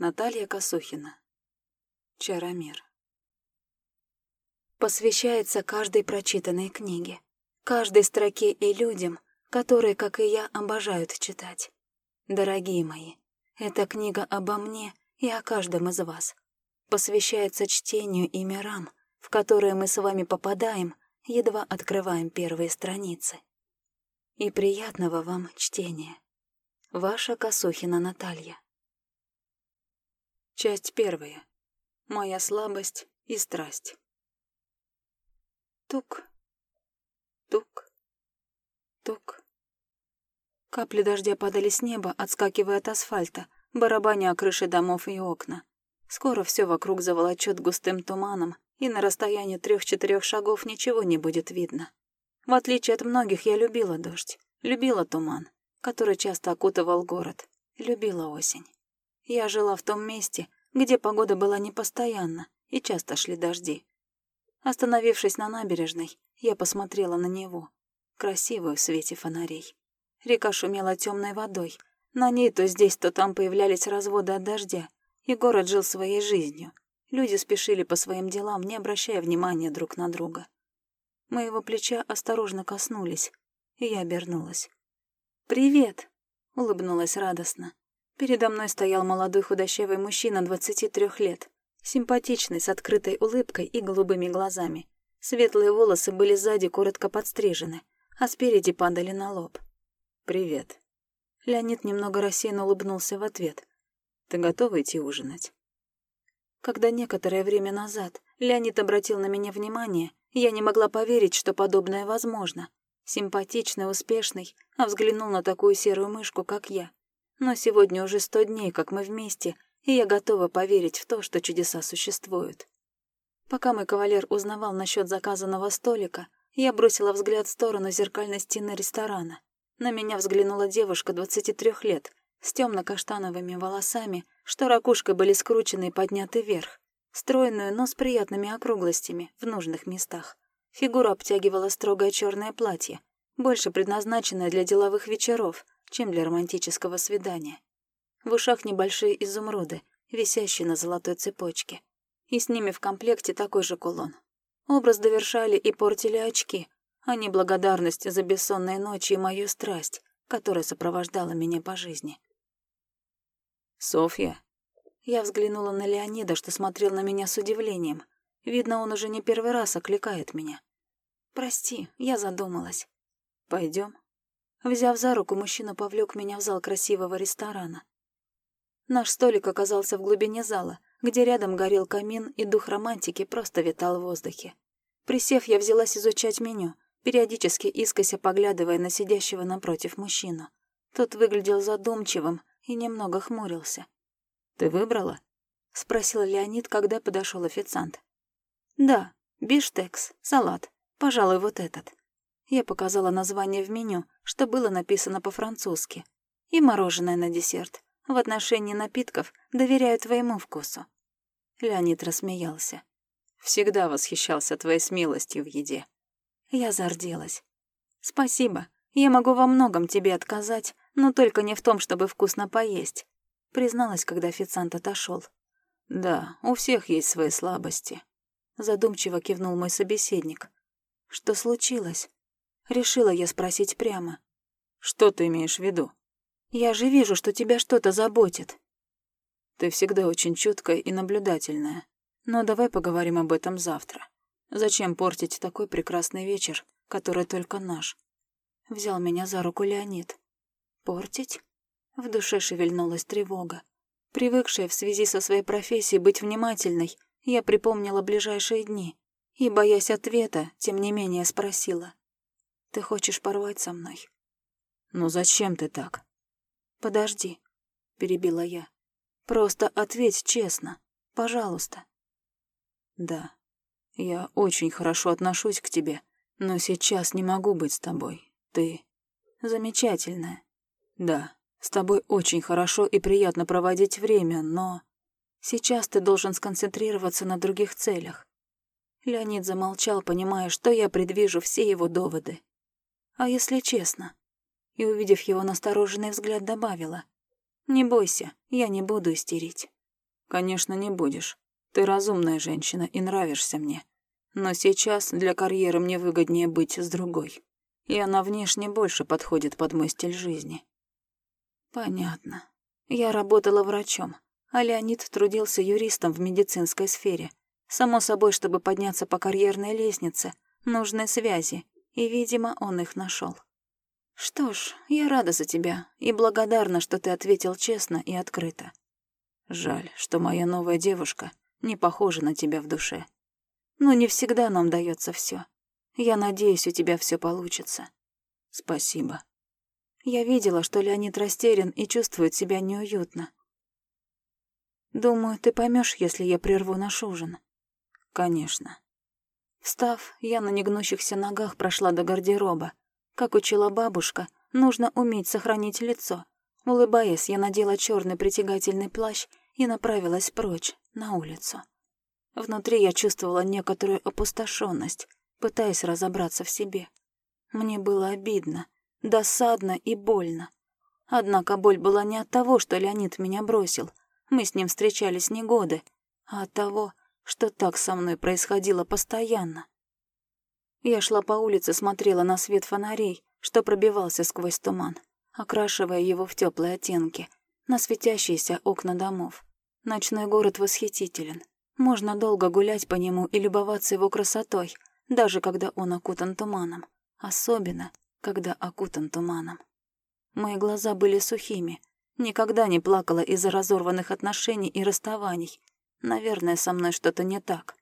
Наталья Косухина. Чаромир. Посвящается каждой прочитанной книге, каждой строке и людям, которые, как и я, обожают читать. Дорогие мои, эта книга обо мне и о каждом из вас. Посвящается чтению и мирам, в которые мы с вами попадаем, едва открываем первые страницы. И приятного вам чтения. Ваша Косухина Наталья. Часть первая. Моя слабость и страсть. Тук, тук, тук. Капли дождя падали с неба, отскакивая от асфальта, барабаня о крыши домов и окна. Скоро все вокруг заволочет густым туманом, и на расстоянии трех-четырех шагов ничего не будет видно. В отличие от многих, я любила дождь, любила туман, который часто окутывал город, любила осень. Я жила в том месте, где погода была непостоянна, и часто шли дожди. Остановившись на набережной, я посмотрела на него, красивую в свете фонарей. Река шумела темной водой, на ней то здесь, то там появлялись разводы от дождя, и город жил своей жизнью. Люди спешили по своим делам, не обращая внимания друг на друга. Моего плеча осторожно коснулись, и я обернулась. «Привет!» — улыбнулась радостно. Передо мной стоял молодой худощавый мужчина 23 лет, симпатичный, с открытой улыбкой и голубыми глазами. Светлые волосы были сзади коротко подстрижены, а спереди падали на лоб. «Привет». Леонид немного рассеянно улыбнулся в ответ. «Ты готова идти ужинать?» Когда некоторое время назад Леонид обратил на меня внимание, я не могла поверить, что подобное возможно. Симпатичный, успешный, а взглянул на такую серую мышку, как я. Но сегодня уже сто дней, как мы вместе, и я готова поверить в то, что чудеса существуют. Пока мой кавалер узнавал насчет заказанного столика, я бросила взгляд в сторону зеркальной стены ресторана. На меня взглянула девушка 23 лет, с темно-каштановыми волосами, что ракушкой были скручены и подняты вверх, стройную, но с приятными округлостями в нужных местах. Фигуру обтягивало строгое черное платье, больше предназначенное для деловых вечеров, чем для романтического свидания. В ушах небольшие изумруды, висящие на золотой цепочке. И с ними в комплекте такой же кулон. Образ довершали и портили очки, а не благодарность за бессонные ночи и мою страсть, которая сопровождала меня по жизни. «Софья?» Я взглянула на Леонида, что смотрел на меня с удивлением. Видно, он уже не первый раз окликает меня. «Прости, я задумалась. Пойдем. Взяв за руку, мужчина повлек меня в зал красивого ресторана. Наш столик оказался в глубине зала, где рядом горел камин, и дух романтики просто витал в воздухе. Присев, я взялась изучать меню, периодически искося поглядывая на сидящего напротив мужчину. Тот выглядел задумчивым, и немного хмурился. «Ты выбрала?» — спросил Леонид, когда подошел официант. «Да, биштекс, салат, пожалуй, вот этот». Я показала название в меню, что было написано по-французски. И мороженое на десерт. В отношении напитков доверяю твоему вкусу. Леонид рассмеялся. Всегда восхищался твоей смелостью в еде. Я зарделась. Спасибо. Я могу во многом тебе отказать, но только не в том, чтобы вкусно поесть. Призналась, когда официант отошел. Да, у всех есть свои слабости. Задумчиво кивнул мой собеседник. Что случилось? Решила я спросить прямо. Что ты имеешь в виду? Я же вижу, что тебя что-то заботит. Ты всегда очень чуткая и наблюдательная. Но давай поговорим об этом завтра. Зачем портить такой прекрасный вечер, который только наш? Взял меня за руку Леонид. Портить? В душе шевельнулась тревога. Привыкшая в связи со своей профессией быть внимательной, я припомнила ближайшие дни и, боясь ответа, тем не менее спросила. «Ты хочешь порвать со мной?» «Ну зачем ты так?» «Подожди», — перебила я. «Просто ответь честно, пожалуйста». «Да, я очень хорошо отношусь к тебе, но сейчас не могу быть с тобой. Ты замечательная. Да, с тобой очень хорошо и приятно проводить время, но... Сейчас ты должен сконцентрироваться на других целях. Леонид замолчал, понимая, что я предвижу все его доводы. А если честно? И, увидев его настороженный взгляд, добавила. «Не бойся, я не буду истерить. Конечно, не будешь. Ты разумная женщина и нравишься мне. Но сейчас для карьеры мне выгоднее быть с другой. И она внешне больше подходит под мой стиль жизни. Понятно. Я работала врачом, а Леонид трудился юристом в медицинской сфере. Само собой, чтобы подняться по карьерной лестнице, нужны связи, и, видимо, он их нашел. Что ж, я рада за тебя и благодарна, что ты ответил честно и открыто. Жаль, что моя новая девушка не похожа на тебя в душе. Но не всегда нам дается все. Я надеюсь, у тебя все получится. Спасибо. Я видела, что Леонид растерян и чувствует себя неуютно. Думаю, ты поймешь, если я прерву наш ужин. Конечно. Встав, я на негнущихся ногах прошла до гардероба. Как учила бабушка, нужно уметь сохранить лицо. Улыбаясь, я надела черный притягательный плащ и направилась прочь, на улицу. Внутри я чувствовала некоторую опустошенность, пытаясь разобраться в себе. Мне было обидно, досадно и больно. Однако боль была не от того, что Леонид меня бросил. Мы с ним встречались не годы, а от того, что так со мной происходило постоянно. Я шла по улице, смотрела на свет фонарей, что пробивался сквозь туман, окрашивая его в теплые оттенки, на светящиеся окна домов. Ночной город восхитителен. Можно долго гулять по нему и любоваться его красотой, даже когда он окутан туманом. Особенно, когда окутан туманом. Мои глаза были сухими. Никогда не плакала из-за разорванных отношений и расставаний. Наверное, со мной что-то не так.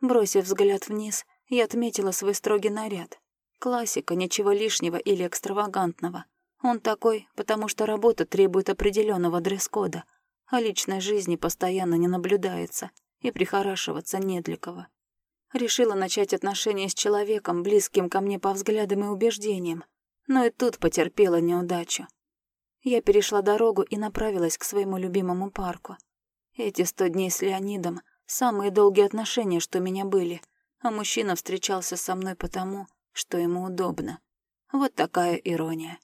Бросив взгляд вниз, я отметила свой строгий наряд. Классика, ничего лишнего или экстравагантного. Он такой, потому что работа требует определенного дресс-кода, а личной жизни постоянно не наблюдается, и прихорашиваться не для кого. Решила начать отношения с человеком, близким ко мне по взглядам и убеждениям, но и тут потерпела неудачу. Я перешла дорогу и направилась к своему любимому парку. Эти сто дней с Леонидом — самые долгие отношения, что у меня были, а мужчина встречался со мной потому, что ему удобно. Вот такая ирония.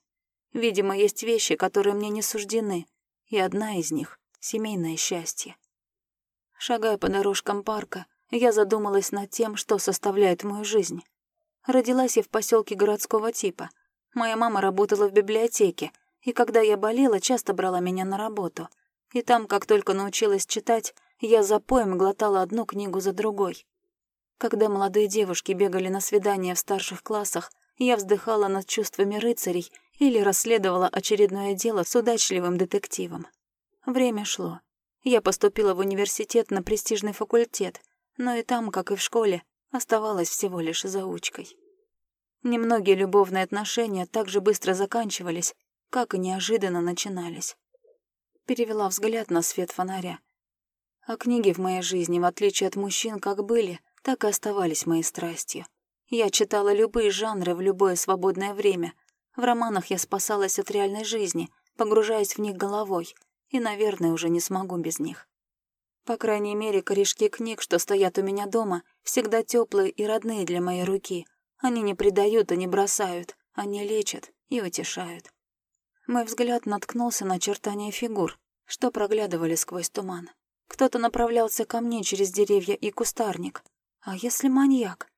Видимо, есть вещи, которые мне не суждены, и одна из них — семейное счастье. Шагая по дорожкам парка, я задумалась над тем, что составляет мою жизнь. Родилась я в поселке городского типа. Моя мама работала в библиотеке, и когда я болела, часто брала меня на работу. И там, как только научилась читать, я за поем глотала одну книгу за другой. Когда молодые девушки бегали на свидания в старших классах, я вздыхала над чувствами рыцарей или расследовала очередное дело с удачливым детективом. Время шло. Я поступила в университет на престижный факультет, но и там, как и в школе, оставалась всего лишь заучкой. Немногие любовные отношения так же быстро заканчивались, как и неожиданно начинались. Перевела взгляд на свет фонаря. А книги в моей жизни, в отличие от мужчин, как были, так и оставались моей страстью. Я читала любые жанры в любое свободное время. В романах я спасалась от реальной жизни, погружаясь в них головой, и, наверное, уже не смогу без них. По крайней мере, корешки книг, что стоят у меня дома, всегда теплые и родные для моей руки. Они не предают и не бросают, они лечат и утешают. Мой взгляд наткнулся на очертания фигур, что проглядывали сквозь туман. Кто-то направлялся ко мне через деревья и кустарник. А если маньяк?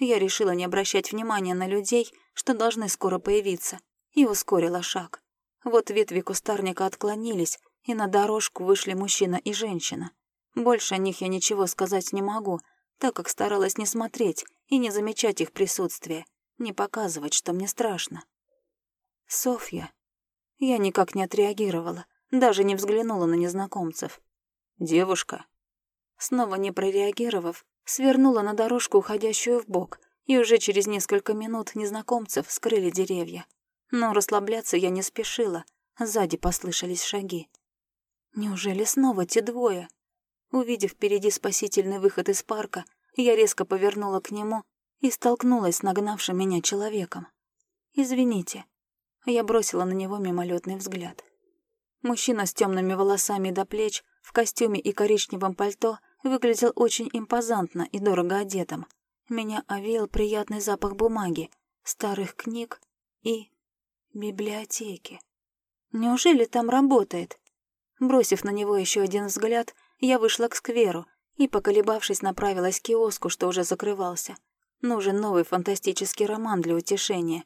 Я решила не обращать внимания на людей, что должны скоро появиться, и ускорила шаг. Вот ветви кустарника отклонились, и на дорожку вышли мужчина и женщина. Больше о них я ничего сказать не могу, так как старалась не смотреть и не замечать их присутствие, не показывать, что мне страшно. Софья. Я никак не отреагировала, даже не взглянула на незнакомцев. «Девушка». Снова не прореагировав, свернула на дорожку, уходящую в бок, и уже через несколько минут незнакомцев скрыли деревья. Но расслабляться я не спешила, сзади послышались шаги. Неужели снова те двое? Увидев впереди спасительный выход из парка, я резко повернула к нему и столкнулась с нагнавшим меня человеком. «Извините». Я бросила на него мимолетный взгляд. Мужчина с темными волосами до плеч, в костюме и коричневом пальто, выглядел очень импозантно и дорого одетым. Меня овеял приятный запах бумаги, старых книг и библиотеки. Неужели там работает? Бросив на него еще один взгляд, я вышла к скверу и, поколебавшись, направилась к киоску, что уже закрывался. Нужен новый фантастический роман для утешения.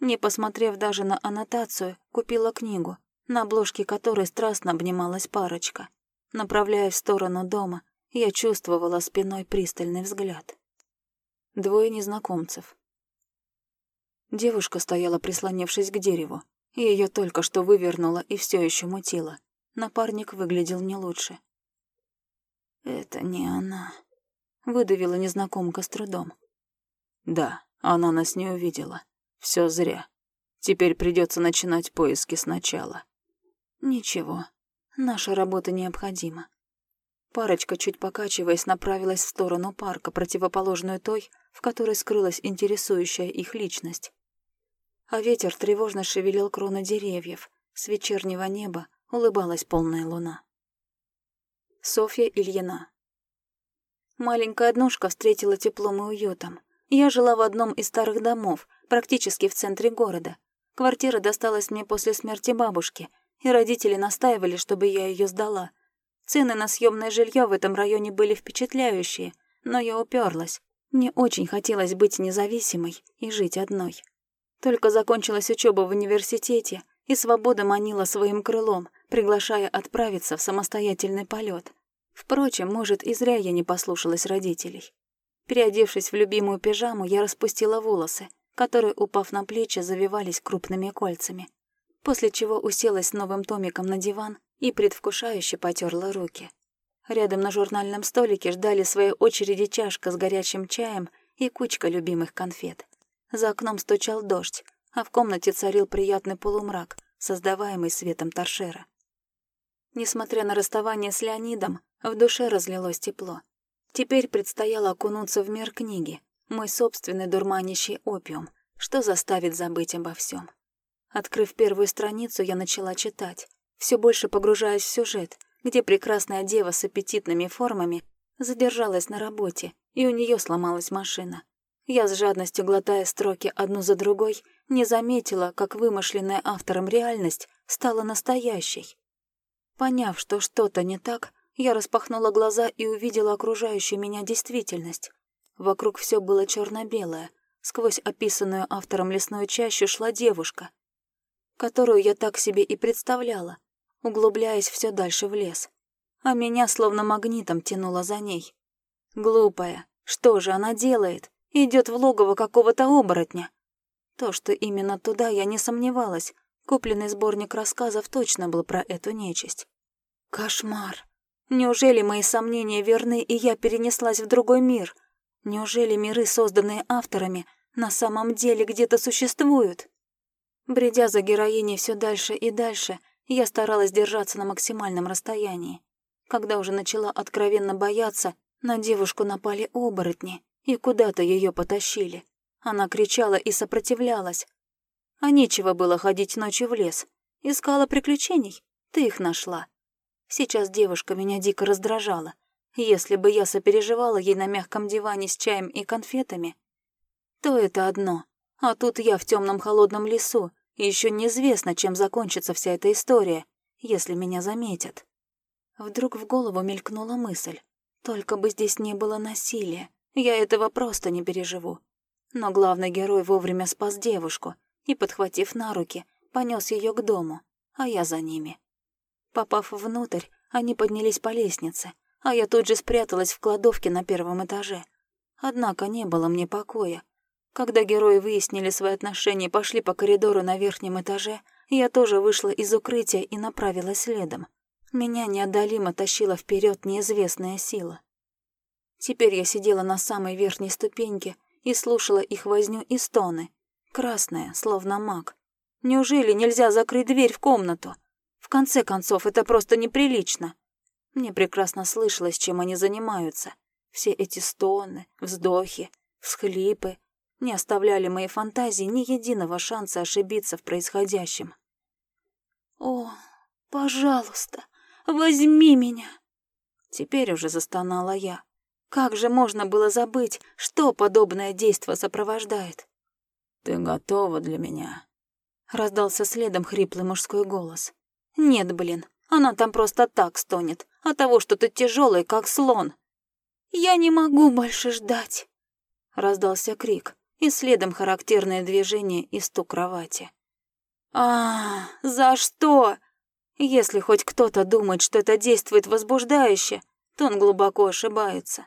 Не посмотрев даже на аннотацию, купила книгу, на обложке которой страстно обнималась парочка. Направляясь в сторону дома, я чувствовала спиной пристальный взгляд. Двое незнакомцев. Девушка стояла, прислонившись к дереву. Ее только что вывернуло и все еще мутило. Напарник выглядел не лучше. «Это не она», — выдавила незнакомка с трудом. «Да, она нас не увидела. Все зря. Теперь придется начинать поиски сначала». «Ничего, наша работа необходима». Парочка, чуть покачиваясь, направилась в сторону парка, противоположную той, в которой скрылась интересующая их личность. А ветер тревожно шевелил кроны деревьев, с вечернего неба улыбалась полная луна. Софья Ильина Маленькая однушка встретила теплом и уютом. Я жила в одном из старых домов, практически в центре города. Квартира досталась мне после смерти бабушки, и родители настаивали, чтобы я ее сдала. Цены на съемное жилье в этом районе были впечатляющие, но я уперлась. Мне очень хотелось быть независимой и жить одной. Только закончилась учеба в университете, и свобода манила своим крылом, приглашая отправиться в самостоятельный полет. Впрочем, может, и зря я не послушалась родителей. Переодевшись в любимую пижаму, я распустила волосы, которые, упав на плечи, завивались крупными кольцами, после чего уселась новым томиком на диван и предвкушающе потерла руки. Рядом на журнальном столике ждали своей очереди чашка с горячим чаем и кучка любимых конфет. За окном стучал дождь, а в комнате царил приятный полумрак, создаваемый светом торшера. Несмотря на расставание с Леонидом, в душе разлилось тепло. Теперь предстояло окунуться в мир книги, мой собственный дурманящий опиум, что заставит забыть обо всем. Открыв первую страницу, я начала читать, все больше погружаясь в сюжет, где прекрасная дева с аппетитными формами задержалась на работе, и у нее сломалась машина. Я с жадностью глотая строки одну за другой, не заметила, как вымышленная автором реальность стала настоящей. Поняв, что что-то не так, я распахнула глаза и увидела окружающую меня действительность. Вокруг все было черно-белое. Сквозь описанную автором лесную чащу шла девушка, которую я так себе и представляла, углубляясь все дальше в лес. А меня словно магнитом тянуло за ней. Глупая, что же она делает? Идет в логово какого-то оборотня. То, что именно туда, я не сомневалась. Купленный сборник рассказов точно был про эту нечисть. Кошмар. Неужели мои сомнения верны, и я перенеслась в другой мир? Неужели миры, созданные авторами, на самом деле где-то существуют? Бредя за героиней все дальше и дальше, я старалась держаться на максимальном расстоянии. Когда уже начала откровенно бояться, на девушку напали оборотни и куда-то ее потащили. Она кричала и сопротивлялась. А нечего было ходить ночью в лес. Искала приключений, ты их нашла. Сейчас девушка меня дико раздражала. Если бы я сопереживала ей на мягком диване с чаем и конфетами, то это одно. А тут я в темном холодном лесу, еще неизвестно, чем закончится вся эта история, если меня заметят. Вдруг в голову мелькнула мысль. Только бы здесь не было насилия, я этого просто не переживу. Но главный герой вовремя спас девушку и, подхватив на руки, понес ее к дому, а я за ними. Попав внутрь, они поднялись по лестнице, а я тут же спряталась в кладовке на первом этаже. Однако не было мне покоя. Когда герои выяснили свои отношения и пошли по коридору на верхнем этаже, я тоже вышла из укрытия и направилась следом. Меня неодолимо тащила вперед неизвестная сила. Теперь я сидела на самой верхней ступеньке и слушала их возню и стоны. Красная, словно маг. Неужели нельзя закрыть дверь в комнату? конце концов, это просто неприлично. Мне прекрасно слышалось, чем они занимаются. Все эти стоны, вздохи, всхлипы не оставляли моей фантазии ни единого шанса ошибиться в происходящем. «О, пожалуйста, возьми меня!» Теперь уже застонала я. Как же можно было забыть, что подобное действо сопровождает? «Ты готова для меня?» Раздался следом хриплый мужской голос. Нет, блин, Она там просто так стонет, от того, что ты тяжелый, как слон. «Я не могу больше ждать!» Раздался крик, и следом характерное движение и стук кровати. «А, за что?» Если хоть кто-то думает, что это действует возбуждающе, то он глубоко ошибается.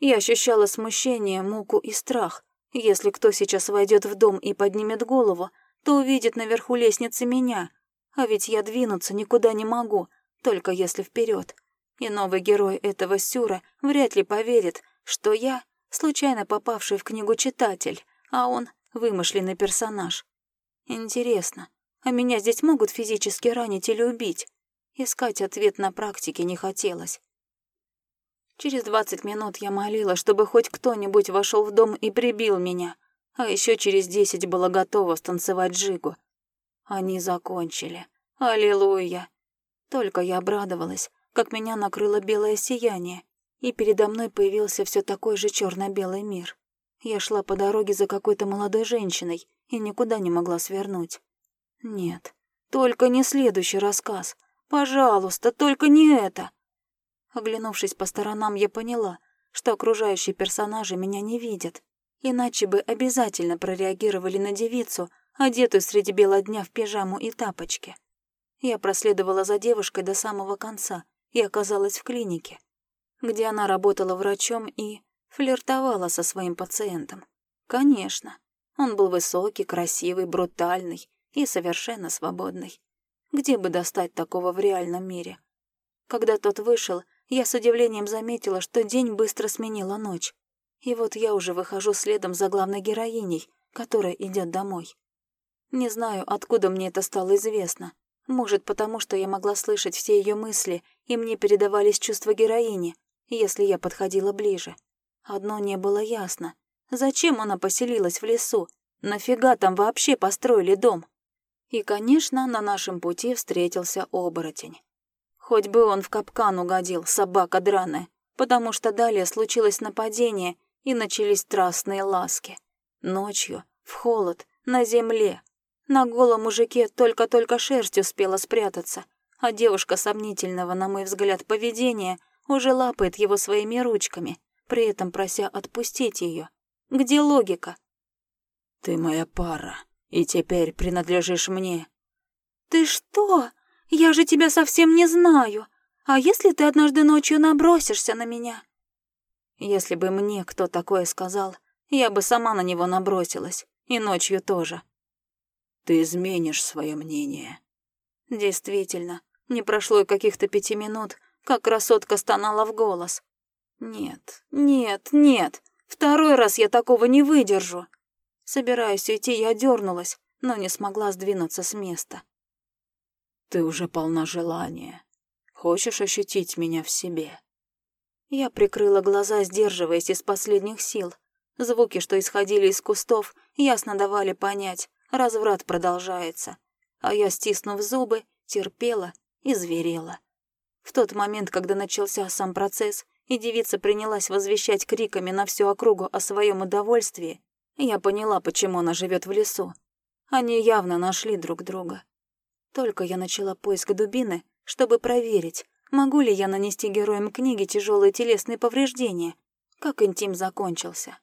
Я ощущала смущение, муку и страх. Если кто сейчас войдет в дом и поднимет голову, то увидит наверху лестницы меня, а ведь я двинуться никуда не могу, только если вперед. И новый герой этого сюра вряд ли поверит, что я случайно попавший в книгу читатель, а он вымышленный персонаж. Интересно, а меня здесь могут физически ранить или убить? Искать ответ на практике не хотелось. Через двадцать минут я молила, чтобы хоть кто-нибудь вошел в дом и прибил меня, а еще через десять была готова станцевать джигу. Они закончили. Аллилуйя. Только я обрадовалась, как меня накрыло белое сияние, и передо мной появился все такой же черно белый мир. Я шла по дороге за какой-то молодой женщиной и никуда не могла свернуть. Нет, только не следующий рассказ. Пожалуйста, только не это. Оглянувшись по сторонам, я поняла, что окружающие персонажи меня не видят, иначе бы обязательно прореагировали на девицу, одетую среди бела дня в пижаму и тапочки. Я проследовала за девушкой до самого конца и оказалась в клинике, где она работала врачом и флиртовала со своим пациентом. Конечно, он был высокий, красивый, брутальный и совершенно свободный. Где бы достать такого в реальном мире? Когда тот вышел, я с удивлением заметила, что день быстро сменила ночь. И вот я уже выхожу следом за главной героиней, которая идет домой. Не знаю, откуда мне это стало известно. Может, потому что я могла слышать все ее мысли, и мне передавались чувства героини, если я подходила ближе. Одно не было ясно. Зачем она поселилась в лесу? Нафига там вообще построили дом? И, конечно, на нашем пути встретился оборотень. Хоть бы он в капкан угодил, собака драная, потому что далее случилось нападение и начались страстные ласки. Ночью, в холод, на земле. На голом мужике только-только шерсть успела спрятаться, а девушка сомнительного, на мой взгляд, поведения уже лапает его своими ручками, при этом прося отпустить ее. Где логика? «Ты моя пара, и теперь принадлежишь мне». «Ты что? Я же тебя совсем не знаю. А если ты однажды ночью набросишься на меня?» Если бы мне кто такое сказал, я бы сама на него набросилась, и ночью тоже. Ты изменишь свое мнение. Действительно, не прошло и каких-то пяти минут, как красотка стонала в голос. Нет, нет, нет, второй раз я такого не выдержу. Собираясь уйти, я дернулась, но не смогла сдвинуться с места. Ты уже полна желания. Хочешь ощутить меня в себе? Я прикрыла глаза, сдерживаясь из последних сил. Звуки, что исходили из кустов, ясно давали понять, разврат продолжается. А я, стиснув зубы, терпела и зверела. В тот момент, когда начался сам процесс, и девица принялась возвещать криками на всю округу о своем удовольствии, я поняла, почему она живет в лесу. Они явно нашли друг друга. Только я начала поиск дубины, чтобы проверить, могу ли я нанести героям книги тяжелые телесные повреждения, как интим закончился.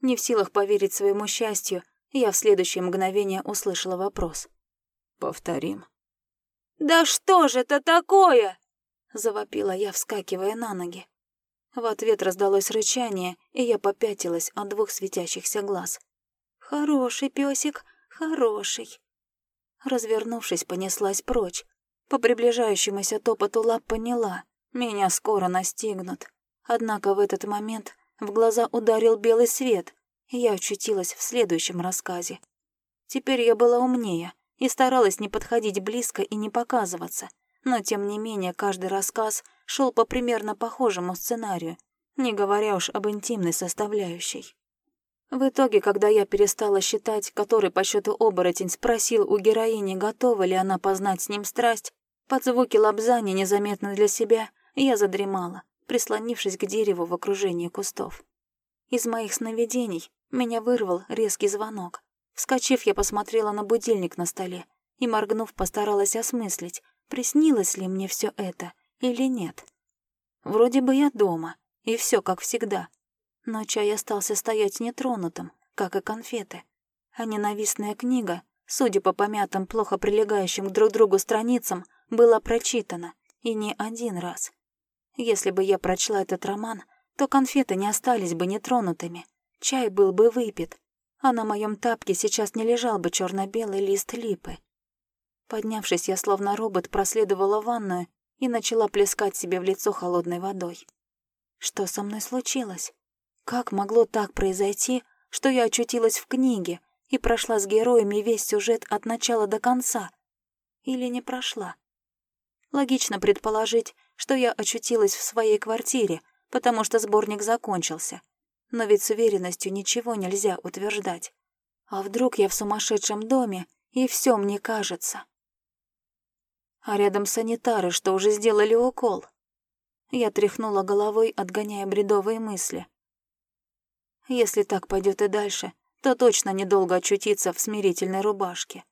Не в силах поверить своему счастью, я в следующее мгновение услышала вопрос. «Повторим». «Да что же это такое?» — завопила я, вскакивая на ноги. В ответ раздалось рычание, и я попятилась от двух светящихся глаз. «Хороший песик, хороший». Развернувшись, понеслась прочь. По приближающемуся топоту лап поняла, меня скоро настигнут. Однако в этот момент в глаза ударил белый свет, и я очутилась в следующем рассказе. Теперь я была умнее и старалась не подходить близко и не показываться, но тем не менее каждый рассказ шел по примерно похожему сценарию, не говоря уж об интимной составляющей. В итоге, когда я перестала считать, который по счету оборотень спросил у героини, готова ли она познать с ним страсть, под звуки лапзания незаметно для себя, я задремала, прислонившись к дереву в окружении кустов. Из моих сновидений меня вырвал резкий звонок. Вскочив, я посмотрела на будильник на столе и, моргнув, постаралась осмыслить, приснилось ли мне все это или нет. Вроде бы я дома, и все как всегда. Но чай остался стоять нетронутым, как и конфеты. А ненавистная книга, судя по помятым, плохо прилегающим к друг другу страницам, была прочитана, и не один раз. Если бы я прочла этот роман, то конфеты не остались бы нетронутыми, чай был бы выпит, а на моем тапке сейчас не лежал бы черно белый лист липы. Поднявшись, я словно робот проследовала ванную и начала плескать себе в лицо холодной водой. Что со мной случилось? Как могло так произойти, что я очутилась в книге и прошла с героями весь сюжет от начала до конца? Или не прошла? Логично предположить, что я очутилась в своей квартире, потому что сборник закончился. Но ведь с уверенностью ничего нельзя утверждать. А вдруг я в сумасшедшем доме, и все мне кажется? А рядом санитары, что уже сделали укол. Я тряхнула головой, отгоняя бредовые мысли. Если так пойдет и дальше, то точно недолго очутиться в смирительной рубашке.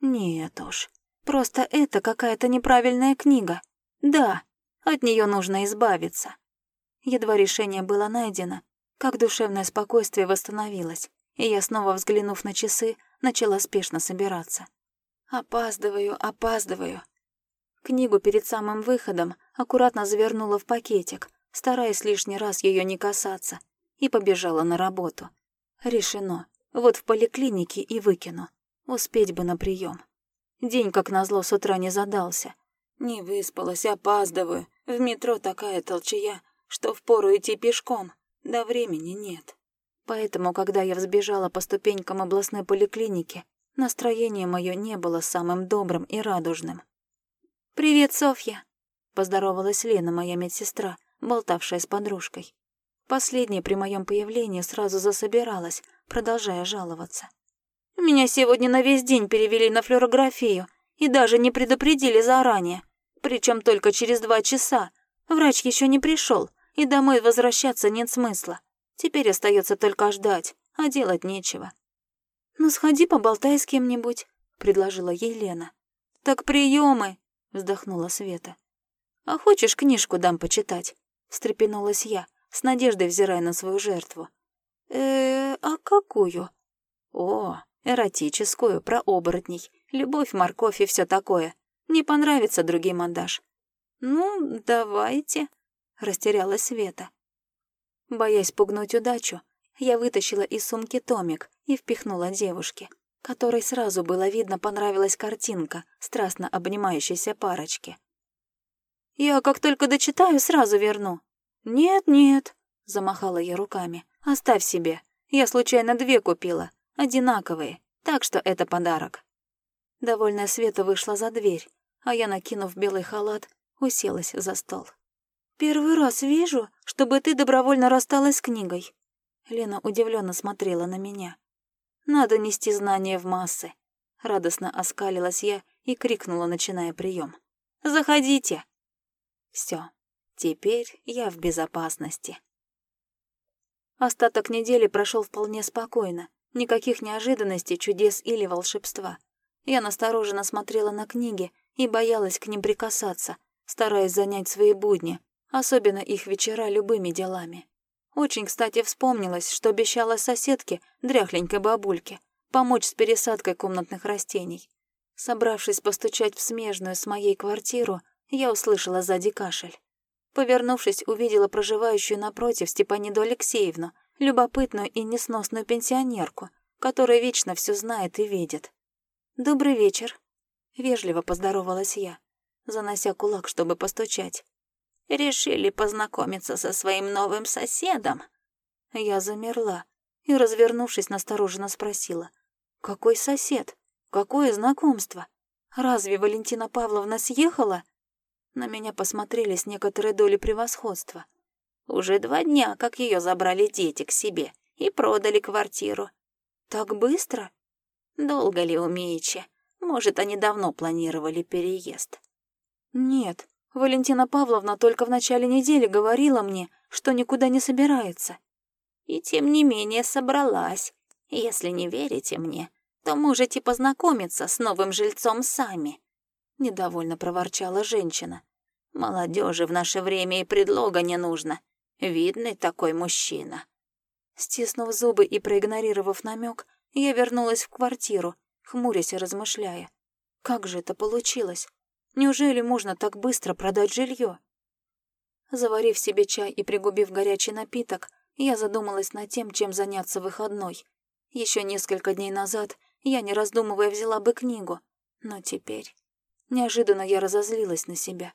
Нет уж, просто это какая-то неправильная книга. Да, от нее нужно избавиться. Едва решение было найдено, как душевное спокойствие восстановилось, и я, снова взглянув на часы, начала спешно собираться. Опаздываю, опаздываю. Книгу перед самым выходом аккуратно завернула в пакетик, стараясь лишний раз ее не касаться, и побежала на работу. Решено. Вот в поликлинике и выкину. Успеть бы на прием. День, как назло, с утра не задался. Не выспалась, опаздываю. В метро такая толчая, что впору идти пешком. Да времени нет. Поэтому, когда я взбежала по ступенькам областной поликлиники, настроение мое не было самым добрым и радужным. «Привет, Софья!» — поздоровалась Лена, моя медсестра, болтавшая с подружкой. Последняя при моем появлении сразу засобиралась, продолжая жаловаться. «Меня сегодня на весь день перевели на флюорографию и даже не предупредили заранее, причем только через два часа. Врач еще не пришел, и домой возвращаться нет смысла. Теперь остается только ждать, а делать нечего. «Ну, сходи поболтай с кем-нибудь», — предложила ей Лена. «Так приемы, вздохнула Света. «А хочешь, книжку дам почитать?» — встрепенулась я, с надеждой взирая на свою жертву. э а какую?» «О, эротическую, про оборотней, любовь, морковь и все такое. Не понравится другим мандаж». «Ну, давайте», — растерялась Света. Боясь пугнуть удачу, я вытащила из сумки томик и впихнула девушке, которой сразу было видно понравилась картинка страстно обнимающейся парочки. «Я как только дочитаю, сразу верну». «Нет-нет», — замахала я руками, — «оставь себе. Я случайно две купила, одинаковые, так что это подарок». Довольная Света вышла за дверь, а я, накинув белый халат, уселась за стол. «Первый раз вижу, чтобы ты добровольно рассталась с книгой». Лена удивленно смотрела на меня. «Надо нести знания в массы». Радостно оскалилась я и крикнула, начиная прием. «Заходите!» Все, теперь я в безопасности. Остаток недели прошел вполне спокойно. Никаких неожиданностей, чудес или волшебства. Я настороженно смотрела на книги и боялась к ним прикасаться, стараясь занять свои будни, особенно их вечера любыми делами. Очень, кстати, вспомнилось, что обещала соседке, дряхленькой бабульке, помочь с пересадкой комнатных растений. Собравшись постучать в смежную с моей квартиру, я услышала сзади кашель. Повернувшись, увидела проживающую напротив Степаниду Алексеевну, любопытную и несносную пенсионерку, которая вечно все знает и видит. «Добрый вечер», — вежливо поздоровалась я, занося кулак, чтобы постучать. Решили познакомиться со своим новым соседом?» Я замерла и, развернувшись, настороженно спросила. «Какой сосед? Какое знакомство? Разве Валентина Павловна съехала?» На меня посмотрели с некоторой долей превосходства. «Уже два дня, как ее забрали дети к себе и продали квартиру». «Так быстро?» «Долго ли умеете? Может, они давно планировали переезд?» «Нет, Валентина Павловна только в начале недели говорила мне, что никуда не собирается. И тем не менее собралась. Если не верите мне, то можете познакомиться с новым жильцом сами. — недовольно проворчала женщина. «Молодежи в наше время и предлога не нужно. Видный такой мужчина». Стиснув зубы и проигнорировав намек, я вернулась в квартиру, хмурясь и размышляя. Как же это получилось? Неужели можно так быстро продать жилье? Заварив себе чай и пригубив горячий напиток, я задумалась над тем, чем заняться выходной. Еще несколько дней назад я, не раздумывая, взяла бы книгу, но теперь... Неожиданно я разозлилась на себя.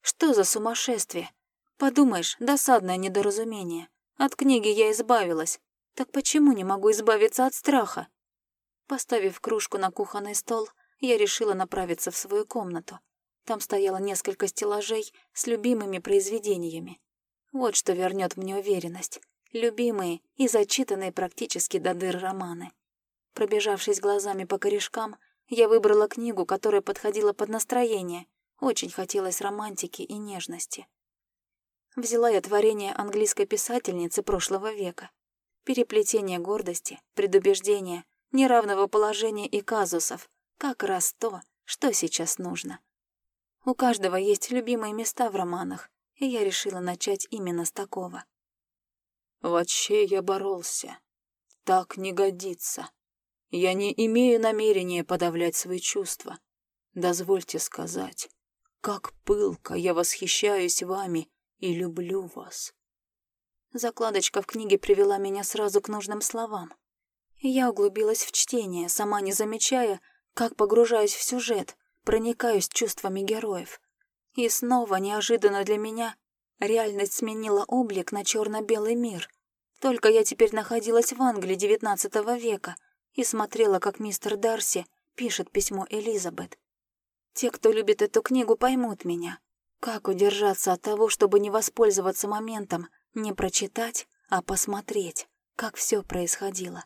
Что за сумасшествие? Подумаешь, досадное недоразумение. От книги я избавилась. Так почему не могу избавиться от страха? Поставив кружку на кухонный стол, я решила направиться в свою комнату. Там стояло несколько стеллажей с любимыми произведениями. Вот что вернет мне уверенность. Любимые и зачитанные практически до дыр романы. Пробежавшись глазами по корешкам, я выбрала книгу, которая подходила под настроение. Очень хотелось романтики и нежности. Взяла я творение английской писательницы прошлого века. Переплетение гордости, предубеждения, неравного положения и казусов. Как раз то, что сейчас нужно. У каждого есть любимые места в романах, и я решила начать именно с такого. «Вообще я боролся. Так не годится. Я не имею намерения подавлять свои чувства. Дозвольте сказать, как пылко я восхищаюсь вами и люблю вас. Закладочка в книге привела меня сразу к нужным словам. Я углубилась в чтение, сама не замечая, как погружаюсь в сюжет, проникаюсь чувствами героев. И снова, неожиданно для меня, реальность сменила облик на черно белый мир. Только я теперь находилась в Англии XIX века — и смотрела, как мистер Дарси пишет письмо Элизабет. Те, кто любит эту книгу, поймут меня. Как удержаться от того, чтобы не воспользоваться моментом, не прочитать, а посмотреть, как все происходило.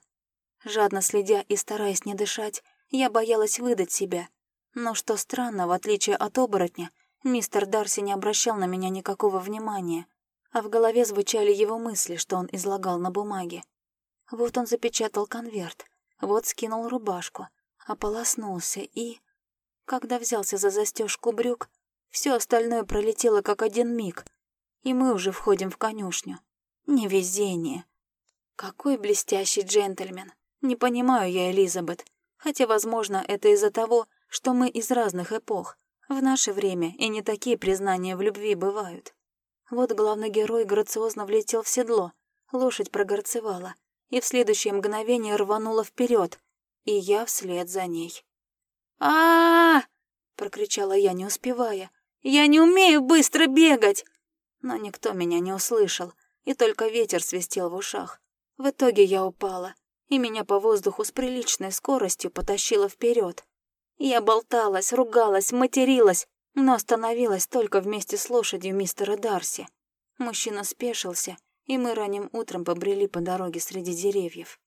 Жадно следя и стараясь не дышать, я боялась выдать себя. Но что странно, в отличие от оборотня, мистер Дарси не обращал на меня никакого внимания, а в голове звучали его мысли, что он излагал на бумаге. Вот он запечатал конверт, вот скинул рубашку, ополоснулся и... Когда взялся за застежку брюк, все остальное пролетело как один миг, и мы уже входим в конюшню. Невезение. Какой блестящий джентльмен. Не понимаю я Элизабет, хотя, возможно, это из-за того, что мы из разных эпох. В наше время и не такие признания в любви бывают. Вот главный герой грациозно влетел в седло, лошадь прогорцевала, и в следующее мгновение рванула вперед, и я вслед за ней. а, -а, -а прокричала я, не успевая. «Я не умею быстро бегать!» Но никто меня не услышал, и только ветер свистел в ушах. В итоге я упала, и меня по воздуху с приличной скоростью потащило вперед. Я болталась, ругалась, материлась, но остановилась только вместе с лошадью мистера Дарси. Мужчина спешился и мы ранним утром побрели по дороге среди деревьев.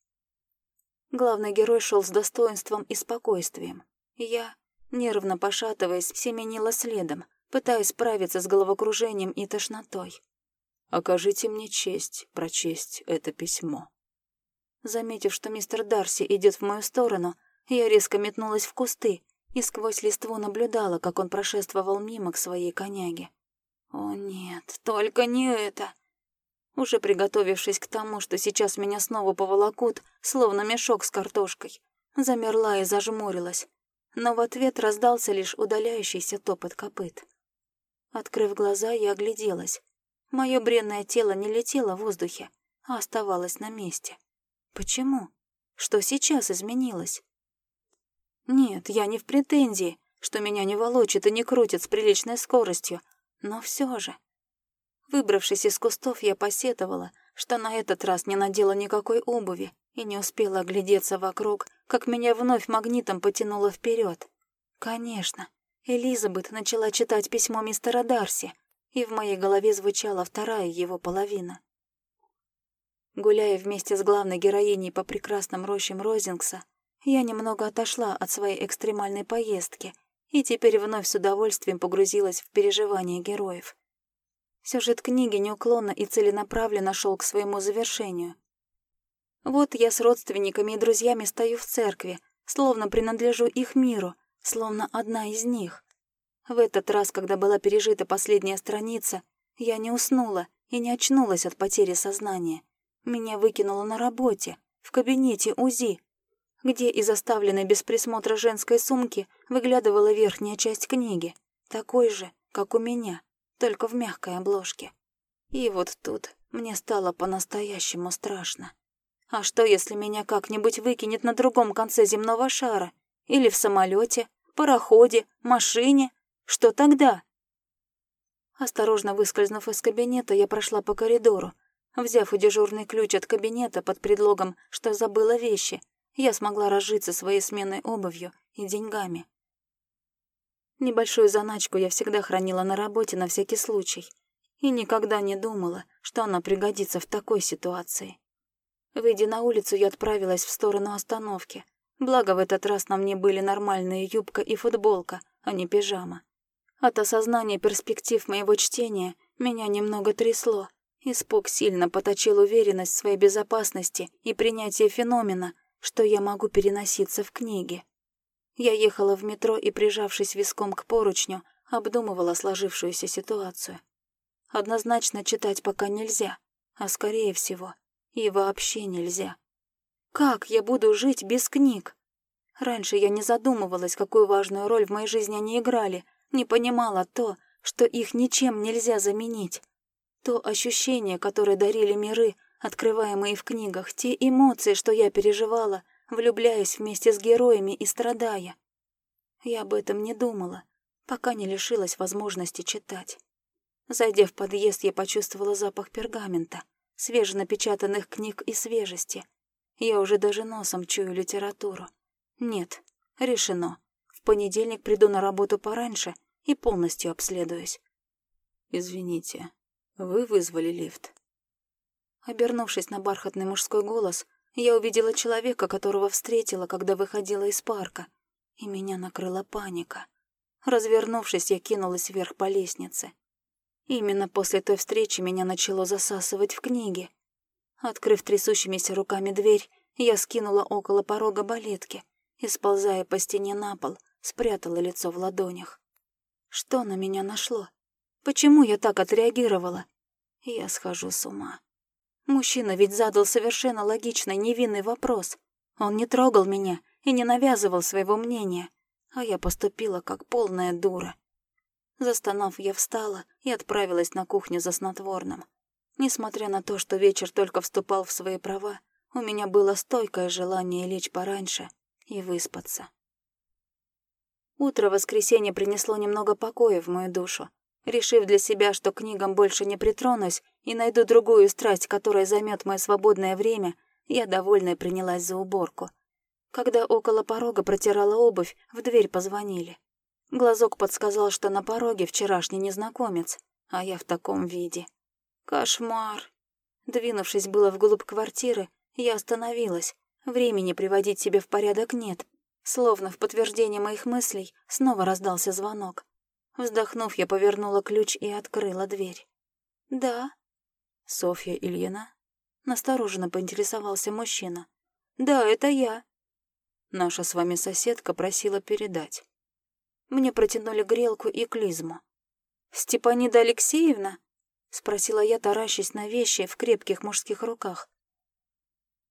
Главный герой шел с достоинством и спокойствием. Я, нервно пошатываясь, семенила следом, пытаясь справиться с головокружением и тошнотой. «Окажите мне честь прочесть это письмо». Заметив, что мистер Дарси идет в мою сторону, я резко метнулась в кусты и сквозь листву наблюдала, как он прошествовал мимо к своей коняге. «О нет, только не это!» уже приготовившись к тому, что сейчас меня снова поволокут, словно мешок с картошкой. Замерла и зажмурилась, но в ответ раздался лишь удаляющийся топот копыт. Открыв глаза, я огляделась. Мое бренное тело не летело в воздухе, а оставалось на месте. Почему? Что сейчас изменилось? Нет, я не в претензии, что меня не волочит и не крутит с приличной скоростью, но все же... Выбравшись из кустов, я посетовала, что на этот раз не надела никакой обуви и не успела оглядеться вокруг, как меня вновь магнитом потянуло вперед. Конечно, Элизабет начала читать письмо мистера Дарси, и в моей голове звучала вторая его половина. Гуляя вместе с главной героиней по прекрасным рощам Розингса, я немного отошла от своей экстремальной поездки и теперь вновь с удовольствием погрузилась в переживания героев. Сюжет книги неуклонно и целенаправленно шел к своему завершению. Вот я с родственниками и друзьями стою в церкви, словно принадлежу их миру, словно одна из них. В этот раз, когда была пережита последняя страница, я не уснула и не очнулась от потери сознания. Меня выкинуло на работе, в кабинете УЗИ, где из оставленной без присмотра женской сумки выглядывала верхняя часть книги, такой же, как у меня, только в мягкой обложке. И вот тут мне стало по-настоящему страшно. А что, если меня как-нибудь выкинет на другом конце земного шара? Или в самолете, пароходе, машине? Что тогда? Осторожно выскользнув из кабинета, я прошла по коридору. Взяв у дежурный ключ от кабинета под предлогом, что забыла вещи, я смогла разжиться своей сменной обувью и деньгами. Небольшую заначку я всегда хранила на работе на всякий случай и никогда не думала, что она пригодится в такой ситуации. Выйдя на улицу, я отправилась в сторону остановки. Благо, в этот раз на мне были нормальные юбка и футболка, а не пижама. От осознания перспектив моего чтения меня немного трясло. Испуг сильно поточил уверенность в своей безопасности и принятие феномена, что я могу переноситься в книге. Я ехала в метро и, прижавшись виском к поручню, обдумывала сложившуюся ситуацию. Однозначно читать пока нельзя, а скорее всего, и вообще нельзя. Как я буду жить без книг? Раньше я не задумывалась, какую важную роль в моей жизни они играли, не понимала то, что их ничем нельзя заменить. То ощущение, которое дарили миры, открываемые в книгах, те эмоции, что я переживала, влюбляясь вместе с героями и страдая. Я об этом не думала, пока не лишилась возможности читать. Зайдя в подъезд, я почувствовала запах пергамента, свеженапечатанных книг и свежести. Я уже даже носом чую литературу. Нет, решено. В понедельник приду на работу пораньше и полностью обследуюсь. «Извините, вы вызвали лифт?» Обернувшись на бархатный мужской голос, я увидела человека, которого встретила, когда выходила из парка, и меня накрыла паника. Развернувшись, я кинулась вверх по лестнице. Именно после той встречи меня начало засасывать в книги. Открыв трясущимися руками дверь, я скинула около порога балетки и, сползая по стене на пол, спрятала лицо в ладонях. Что на меня нашло? Почему я так отреагировала? Я схожу с ума. Мужчина ведь задал совершенно логичный, невинный вопрос. Он не трогал меня и не навязывал своего мнения, а я поступила как полная дура. Застонав, я встала и отправилась на кухню за снотворным. Несмотря на то, что вечер только вступал в свои права, у меня было стойкое желание лечь пораньше и выспаться. Утро воскресенья принесло немного покоя в мою душу. Решив для себя, что книгам больше не притронусь и найду другую страсть, которая займет мое свободное время, я довольная принялась за уборку. Когда около порога протирала обувь, в дверь позвонили. Глазок подсказал, что на пороге вчерашний незнакомец, а я в таком виде. Кошмар. Двинувшись было вглубь квартиры, я остановилась. Времени приводить себя в порядок нет. Словно в подтверждение моих мыслей снова раздался звонок. Вздохнув, я повернула ключ и открыла дверь. «Да». «Софья Ильина?» Настороженно поинтересовался мужчина. «Да, это я». «Наша с вами соседка просила передать». Мне протянули грелку и клизму. «Степанида Алексеевна?» — спросила я, таращась на вещи в крепких мужских руках.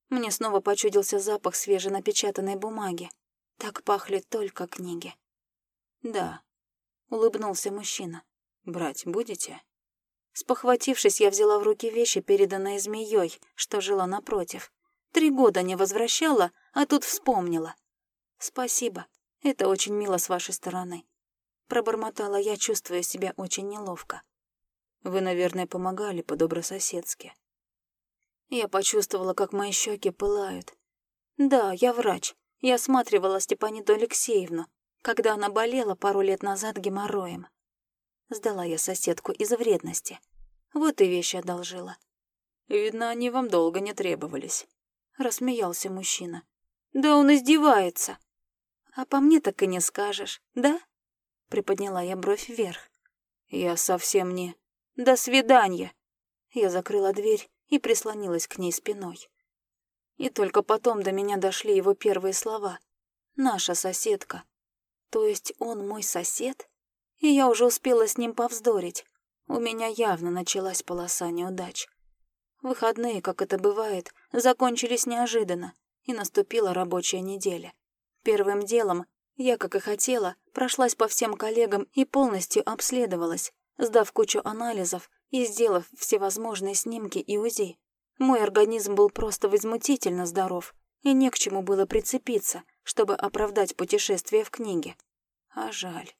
Мне снова почудился запах свеженапечатанной бумаги. Так пахли только книги. «Да», — улыбнулся мужчина. «Брать будете?» Спохватившись, я взяла в руки вещи, переданные змеей, что жила напротив. Три года не возвращала, а тут вспомнила. «Спасибо. Это очень мило с вашей стороны». Пробормотала я, чувствуя себя очень неловко. «Вы, наверное, помогали по-добрососедски». Я почувствовала, как мои щеки пылают. «Да, я врач. Я осматривала Степаниду Алексеевну, когда она болела пару лет назад геморроем. Сдала я соседку из вредности. Вот и вещи одолжила. «Видно, они вам долго не требовались», — рассмеялся мужчина. «Да он издевается!» «А по мне так и не скажешь, да?» Приподняла я бровь вверх. «Я совсем не...» «До свидания!» Я закрыла дверь и прислонилась к ней спиной. И только потом до меня дошли его первые слова. «Наша соседка». То есть он мой сосед? и я уже успела с ним повздорить. У меня явно началась полоса неудач. Выходные, как это бывает, закончились неожиданно, и наступила рабочая неделя. Первым делом я, как и хотела, прошлась по всем коллегам и полностью обследовалась, сдав кучу анализов и сделав всевозможные снимки и УЗИ. Мой организм был просто возмутительно здоров, и не к чему было прицепиться, чтобы оправдать путешествие в книге. А жаль.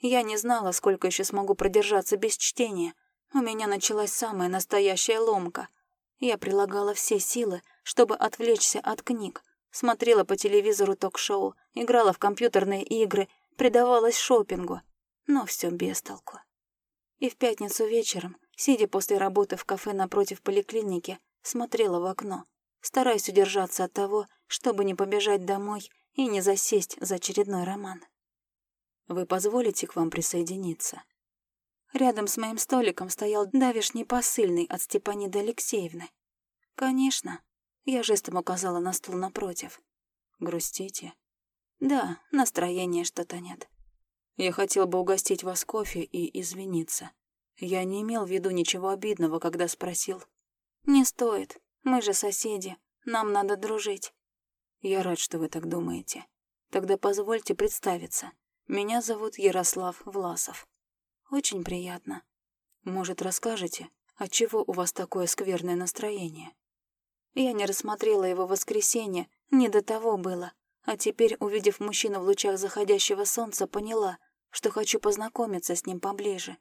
Я не знала, сколько еще смогу продержаться без чтения. У меня началась самая настоящая ломка. Я прилагала все силы, чтобы отвлечься от книг. Смотрела по телевизору ток-шоу, играла в компьютерные игры, предавалась шопингу. Но все без толку. И в пятницу вечером, сидя после работы в кафе напротив поликлиники, смотрела в окно, стараясь удержаться от того, чтобы не побежать домой и не засесть за очередной роман. «Вы позволите к вам присоединиться?» Рядом с моим столиком стоял давишний посыльный от Степаниды Алексеевны. «Конечно». Я жестом указала на стул напротив. «Грустите?» «Да, настроения что-то нет». «Я хотел бы угостить вас кофе и извиниться. Я не имел в виду ничего обидного, когда спросил, «Не стоит. Мы же соседи. Нам надо дружить». «Я рад, что вы так думаете. Тогда позвольте представиться. Меня зовут Ярослав Власов». «Очень приятно». «Может, расскажете, отчего у вас такое скверное настроение?» Я не рассмотрела его воскресенье, не до того было. А теперь, увидев мужчину в лучах заходящего солнца, поняла, что хочу познакомиться с ним поближе.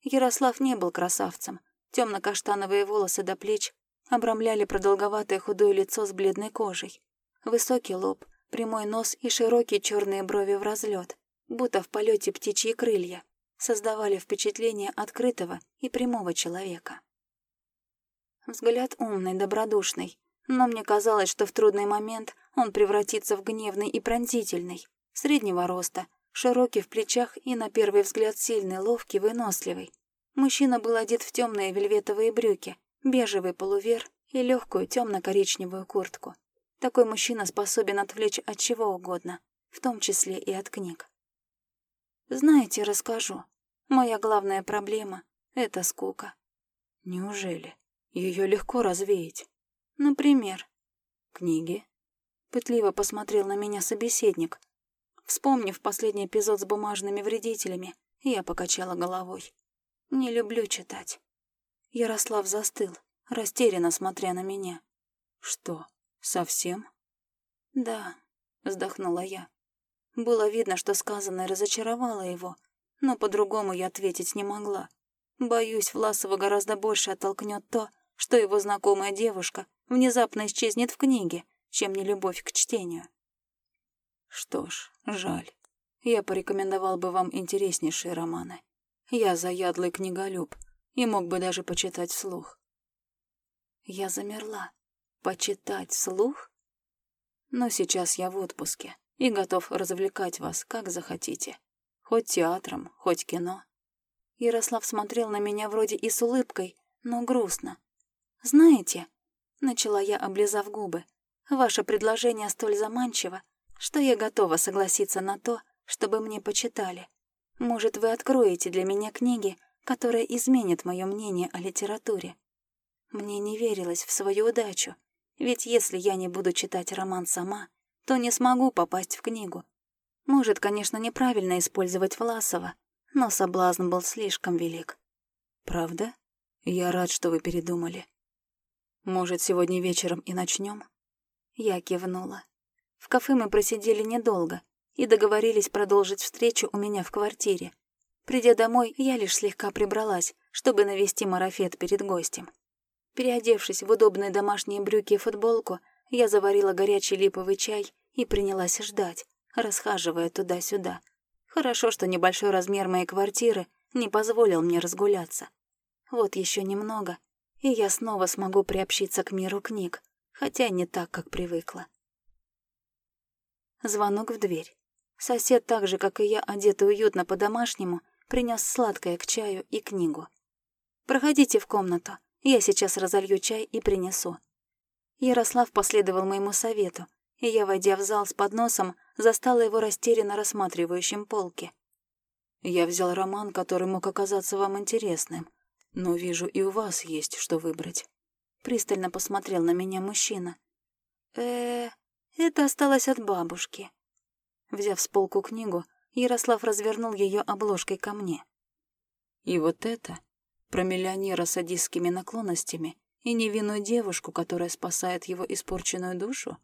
Ярослав не был красавцем, Темно-каштановые волосы до плеч обрамляли продолговатое худое лицо с бледной кожей. Высокий лоб, прямой нос и широкие черные брови в разлет, будто в полете птичьи крылья, создавали впечатление открытого и прямого человека. Взгляд умный, добродушный, но мне казалось, что в трудный момент он превратится в гневный и пронзительный, среднего роста, широкий в плечах и, на первый взгляд, сильный, ловкий, выносливый, Мужчина был одет в темные вельветовые брюки, бежевый полувер и легкую темно-коричневую куртку. Такой мужчина способен отвлечь от чего угодно, в том числе и от книг. Знаете, расскажу. Моя главная проблема — это скука. Неужели? Ее легко развеять. Например? Книги? Пытливо посмотрел на меня собеседник. Вспомнив последний эпизод с бумажными вредителями, я покачала головой. Не люблю читать. Ярослав застыл, растерянно смотря на меня. Что, совсем? Да, вздохнула я. Было видно, что сказанное разочаровало его, но по-другому я ответить не могла. Боюсь, Власова гораздо больше оттолкнет то, что его знакомая девушка внезапно исчезнет в книге, чем не любовь к чтению. Что ж, жаль. Я порекомендовал бы вам интереснейшие романы. Я заядлый книголюб и мог бы даже почитать вслух. Я замерла. Почитать вслух? Но сейчас я в отпуске и готов развлекать вас, как захотите. Хоть театром, хоть кино. Ярослав смотрел на меня вроде и с улыбкой, но грустно. «Знаете», — начала я, облизав губы, «ваше предложение столь заманчиво, что я готова согласиться на то, чтобы мне почитали. Может, вы откроете для меня книги, которые изменят мое мнение о литературе. Мне не верилось в свою удачу, ведь если я не буду читать роман сама, то не смогу попасть в книгу. Может, конечно, неправильно использовать Власова, но соблазн был слишком велик. Правда? Я рад, что вы передумали. Может, сегодня вечером и начнем? Я кивнула. В кафе мы просидели недолго, и договорились продолжить встречу у меня в квартире. Придя домой, я лишь слегка прибралась, чтобы навести марафет перед гостем. Переодевшись в удобные домашние брюки и футболку, я заварила горячий липовый чай и принялась ждать, расхаживая туда-сюда. Хорошо, что небольшой размер моей квартиры не позволил мне разгуляться. Вот еще немного, и я снова смогу приобщиться к миру книг, хотя не так, как привыкла. Звонок в дверь. Сосед, так же, как и я, одетый уютно по-домашнему, принес сладкое к чаю и книгу. «Проходите в комнату, я сейчас разолью чай и принесу». Ярослав последовал моему совету, и я, войдя в зал с подносом, застала его растерянно рассматривающим полки. Я взял роман, который мог оказаться вам интересным, но вижу, и у вас есть что выбрать. Пристально посмотрел на меня мужчина. э это осталось от бабушки. Взяв с полку книгу, Ярослав развернул ее обложкой ко мне. И вот это про миллионера с садистскими наклонностями и невинную девушку, которая спасает его испорченную душу?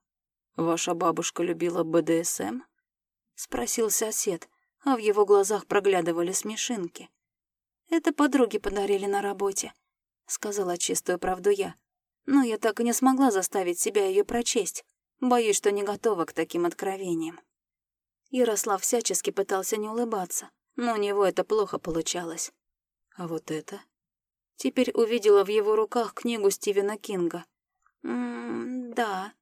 Ваша бабушка любила БДСМ? Спросил сосед, а в его глазах проглядывали смешинки. «Это подруги подарили на работе», — сказала чистую правду я. Но я так и не смогла заставить себя ее прочесть. Боюсь, что не готова к таким откровениям. Ярослав всячески пытался не улыбаться, но у него это плохо получалось. А вот это? Теперь увидела в его руках книгу Стивена Кинга. М да,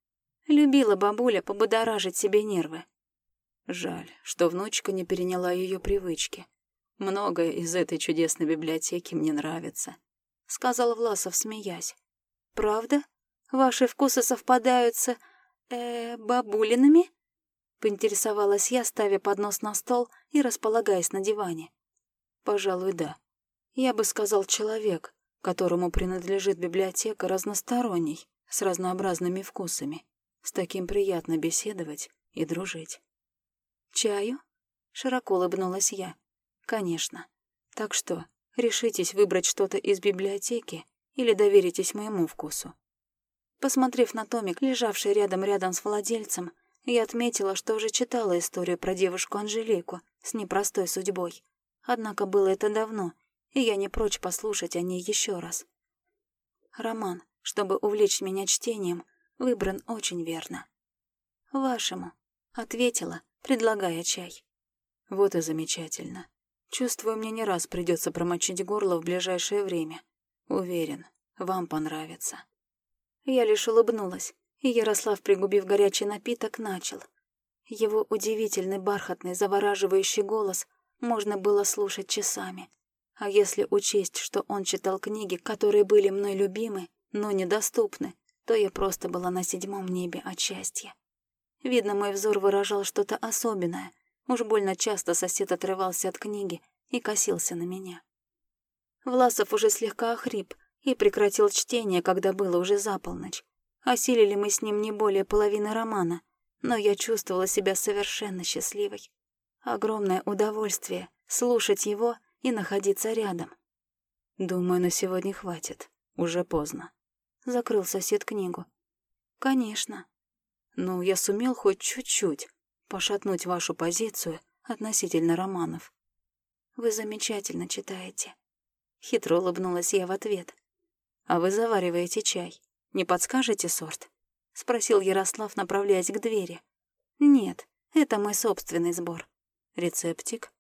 любила бабуля побудоражить себе нервы. Жаль, что внучка не переняла ее привычки. Многое из этой чудесной библиотеки мне нравится, сказал Власов, смеясь. Правда? Ваши вкусы совпадают с... э бабулиными? Поинтересовалась я, ставя поднос на стол и располагаясь на диване. Пожалуй, да. Я бы сказал человек, которому принадлежит библиотека разносторонний, с разнообразными вкусами. С таким приятно беседовать и дружить. «Чаю?» — широко улыбнулась я. «Конечно. Так что, решитесь выбрать что-то из библиотеки или доверитесь моему вкусу?» Посмотрев на томик, лежавший рядом-рядом с владельцем, я отметила, что уже читала историю про девушку Анжелику с непростой судьбой. Однако было это давно, и я не прочь послушать о ней еще раз. Роман, чтобы увлечь меня чтением, выбран очень верно. «Вашему», — ответила, предлагая чай. Вот и замечательно. Чувствую, мне не раз придется промочить горло в ближайшее время. Уверен, вам понравится. Я лишь улыбнулась, Ярослав, пригубив горячий напиток, начал. Его удивительный бархатный, завораживающий голос можно было слушать часами. А если учесть, что он читал книги, которые были мной любимы, но недоступны, то я просто была на седьмом небе от счастья. Видно, мой взор выражал что-то особенное. Уж больно часто сосед отрывался от книги и косился на меня. Власов уже слегка охрип и прекратил чтение, когда было уже за полночь. Осилили мы с ним не более половины романа, но я чувствовала себя совершенно счастливой. Огромное удовольствие слушать его и находиться рядом. Думаю, на сегодня хватит. Уже поздно. Закрыл сосед книгу. Конечно. Ну, я сумел хоть чуть-чуть пошатнуть вашу позицию относительно романов. Вы замечательно читаете. Хитро улыбнулась я в ответ. А вы завариваете чай. Не подскажете сорт? Спросил Ярослав, направляясь к двери. Нет, это мой собственный сбор. Рецептик?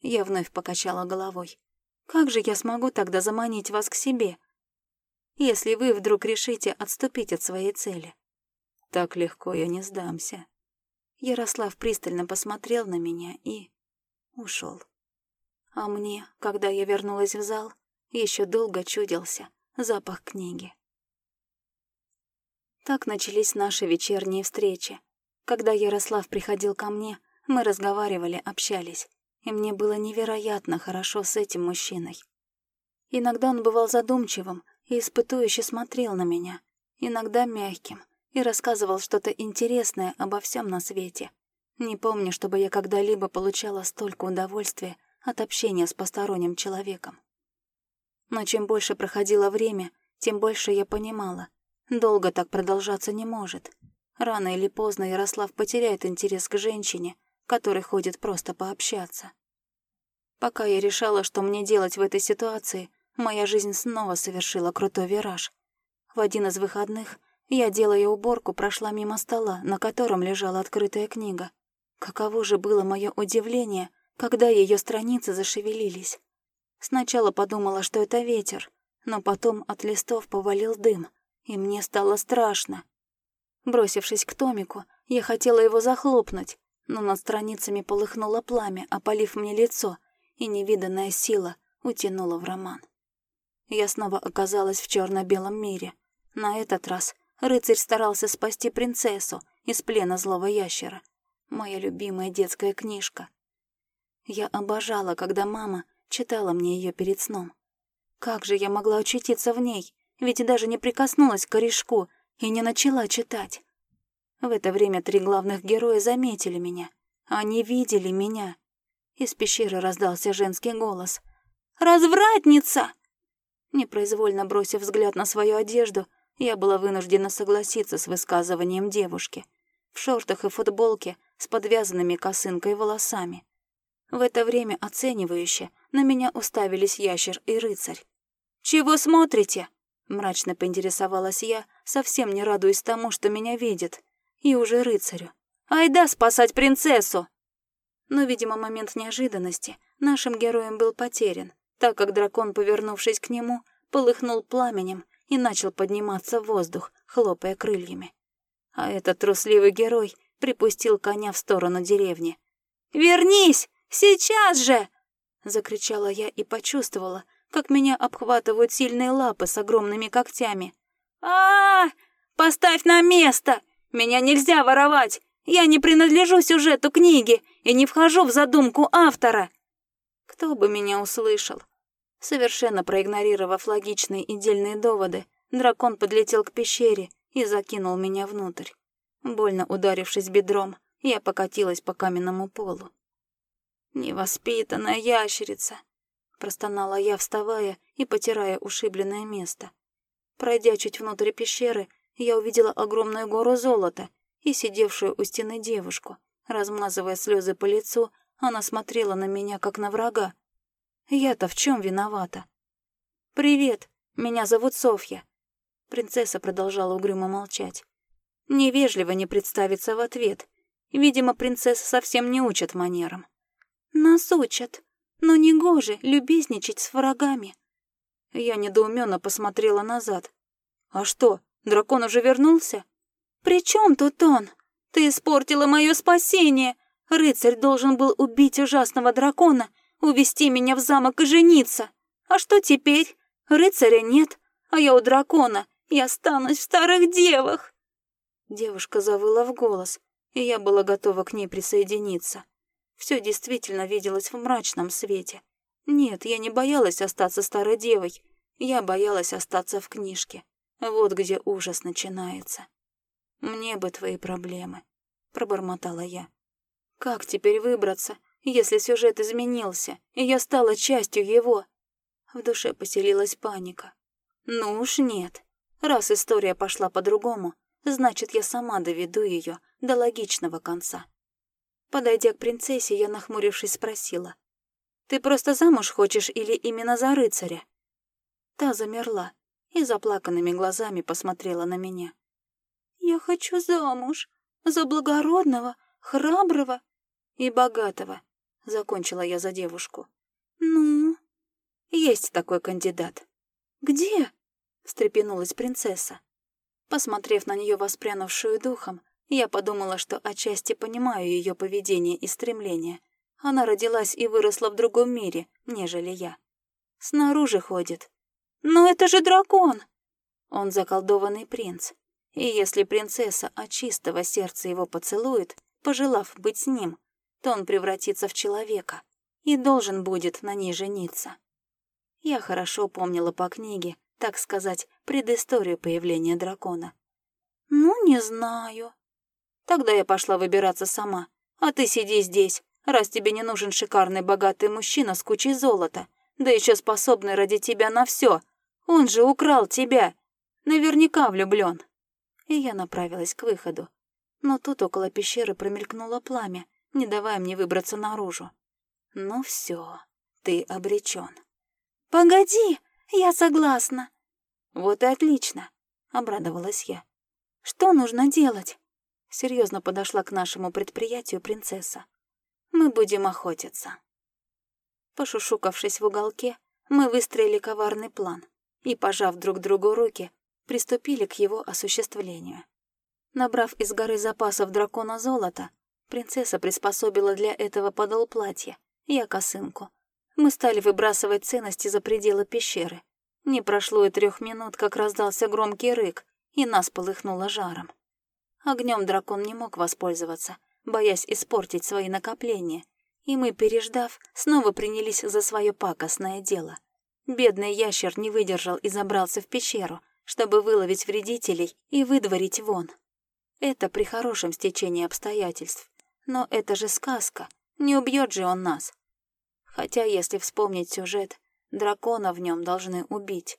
Я вновь покачала головой. Как же я смогу тогда заманить вас к себе, если вы вдруг решите отступить от своей цели? Так легко я не сдамся. Ярослав пристально посмотрел на меня и ушел. А мне, когда я вернулась в зал, еще долго чудился запах книги. Так начались наши вечерние встречи. Когда Ярослав приходил ко мне, мы разговаривали, общались, и мне было невероятно хорошо с этим мужчиной. Иногда он бывал задумчивым и испытующе смотрел на меня, иногда мягким — и рассказывал что-то интересное обо всем на свете. Не помню, чтобы я когда-либо получала столько удовольствия от общения с посторонним человеком. Но чем больше проходило время, тем больше я понимала. Долго так продолжаться не может. Рано или поздно Ярослав потеряет интерес к женщине, которой ходит просто пообщаться. Пока я решала, что мне делать в этой ситуации, моя жизнь снова совершила крутой вираж. В один из выходных я, делая уборку, прошла мимо стола, на котором лежала открытая книга. Каково же было мое удивление, когда ее страницы зашевелились. Сначала подумала, что это ветер, но потом от листов повалил дым, и мне стало страшно. Бросившись к томику, я хотела его захлопнуть, но над страницами полыхнуло пламя, опалив мне лицо, и невиданная сила утянула в роман. Я снова оказалась в черно белом мире. На этот раз Рыцарь старался спасти принцессу из плена злого ящера. Моя любимая детская книжка. Я обожала, когда мама читала мне ее перед сном. Как же я могла очутиться в ней, ведь даже не прикоснулась к корешку и не начала читать. В это время три главных героя заметили меня. Они видели меня. Из пещеры раздался женский голос. «Развратница!» Непроизвольно бросив взгляд на свою одежду, я была вынуждена согласиться с высказыванием девушки. В шортах и футболке с подвязанными косынкой волосами. В это время оценивающе на меня уставились ящер и рыцарь. «Чего смотрите?» — мрачно поинтересовалась я, совсем не радуясь тому, что меня видит. И уже рыцарю. «Айда спасать принцессу!» Но, видимо, момент неожиданности нашим героем был потерян, так как дракон, повернувшись к нему, полыхнул пламенем и начал подниматься в воздух, хлопая крыльями. А этот трусливый герой припустил коня в сторону деревни. «Вернись! Сейчас же!» — закричала я и почувствовала, как меня обхватывают сильные лапы с огромными когтями. а, -а, -а Поставь на место! Меня нельзя воровать! Я не принадлежу сюжету книги и не вхожу в задумку автора!» Кто бы меня услышал? Совершенно проигнорировав логичные и дельные доводы, дракон подлетел к пещере и закинул меня внутрь. Больно ударившись бедром, я покатилась по каменному полу. «Невоспитанная ящерица!» Простонала я, вставая и потирая ушибленное место. Пройдя чуть внутрь пещеры, я увидела огромную гору золота и сидевшую у стены девушку. Размазывая слезы по лицу, она смотрела на меня, как на врага. Я-то в чем виновата? «Привет, меня зовут Софья». Принцесса продолжала угрюмо молчать. Невежливо не представиться в ответ. Видимо, принцесса совсем не учат манерам. «Нас учат», но не гоже любезничать с врагами. Я недоуменно посмотрела назад. А что, дракон уже вернулся? При чем тут он? Ты испортила мое спасение. Рыцарь должен был убить ужасного дракона, увести меня в замок и жениться. А что теперь? Рыцаря нет, а я у дракона. Я останусь в старых девах. Девушка завыла в голос, и я была готова к ней присоединиться. Все действительно виделось в мрачном свете. Нет, я не боялась остаться старой девой. Я боялась остаться в книжке. Вот где ужас начинается. «Мне бы твои проблемы», — пробормотала я. «Как теперь выбраться, если сюжет изменился, и я стала частью его?» В душе поселилась паника. «Ну уж нет. Раз история пошла по-другому, значит, я сама доведу ее до логичного конца». Подойдя к принцессе, я, нахмурившись, спросила. «Ты просто замуж хочешь или именно за рыцаря?» Та замерла и заплаканными глазами посмотрела на меня. «Я хочу замуж. За благородного, храброго и богатого», — закончила я за девушку. «Ну?» «Есть такой кандидат». «Где?» — встрепенулась принцесса. Посмотрев на нее воспрянувшую духом, я подумала, что отчасти понимаю ее поведение и стремления. Она родилась и выросла в другом мире, нежели я. Снаружи ходит. «Но это же дракон!» Он заколдованный принц. И если принцесса от чистого сердца его поцелует, пожелав быть с ним, то он превратится в человека и должен будет на ней жениться. Я хорошо помнила по книге, так сказать, предысторию появления дракона. «Ну, не знаю», Тогда я пошла выбираться сама. А ты сиди здесь, раз тебе не нужен шикарный богатый мужчина с кучей золота, да еще способный ради тебя на все. Он же украл тебя. Наверняка влюблен. И я направилась к выходу. Но тут около пещеры промелькнуло пламя, не давая мне выбраться наружу. Ну все, ты обречен. Погоди, я согласна. Вот и отлично, обрадовалась я. Что нужно делать? Серьезно подошла к нашему предприятию принцесса. «Мы будем охотиться». Пошушукавшись в уголке, мы выстроили коварный план и, пожав друг другу руки, приступили к его осуществлению. Набрав из горы запасов дракона золота, принцесса приспособила для этого подол платья, я косынку. Мы стали выбрасывать ценности за пределы пещеры. Не прошло и трех минут, как раздался громкий рык, и нас полыхнуло жаром. Огнем дракон не мог воспользоваться, боясь испортить свои накопления, И мы, переждав, снова принялись за свое пакостное дело. Бедный ящер не выдержал и забрался в пещеру, чтобы выловить вредителей и выдворить вон. Это при хорошем стечении обстоятельств. Но это же сказка, не убьет же он нас. Хотя, если вспомнить сюжет, дракона в нем должны убить.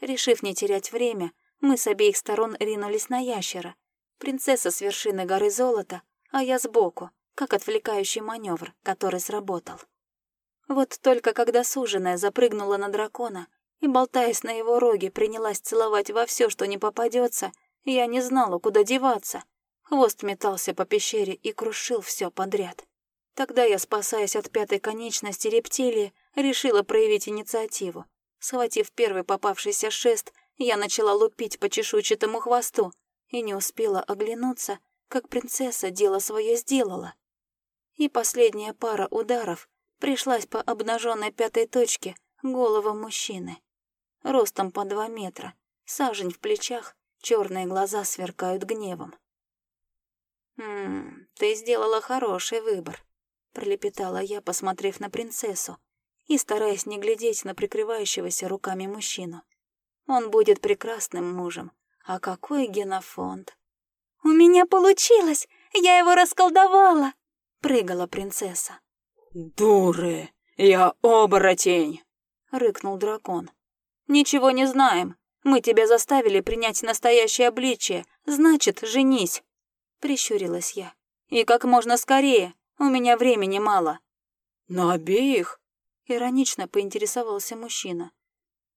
Решив не терять время, мы с обеих сторон ринулись на ящера. Принцесса с вершины горы золота, а я сбоку, как отвлекающий маневр, который сработал. Вот только когда суженая запрыгнула на дракона и, болтаясь на его роге, принялась целовать во все, что не попадется, я не знала, куда деваться. Хвост метался по пещере и крушил все подряд. Тогда я, спасаясь от пятой конечности рептилии, решила проявить инициативу. Схватив первый попавшийся шест, я начала лупить по чешуйчатому хвосту и не успела оглянуться, как принцесса дело свое сделала. И последняя пара ударов пришлась по обнаженной пятой точке головам мужчины. Ростом по два метра, сажень в плечах, черные глаза сверкают гневом. «Ммм, ты сделала хороший выбор», — пролепетала я, посмотрев на принцессу и стараясь не глядеть на прикрывающегося руками мужчину. «Он будет прекрасным мужем. А какой генофонд!» «У меня получилось! Я его расколдовала!» — прыгала принцесса. «Дуры! Я оборотень!» — рыкнул дракон. «Ничего не знаем. Мы тебя заставили принять настоящее обличие. Значит, женись!» — прищурилась я. «И как можно скорее. У меня времени мало». «На обеих?» — иронично поинтересовался мужчина.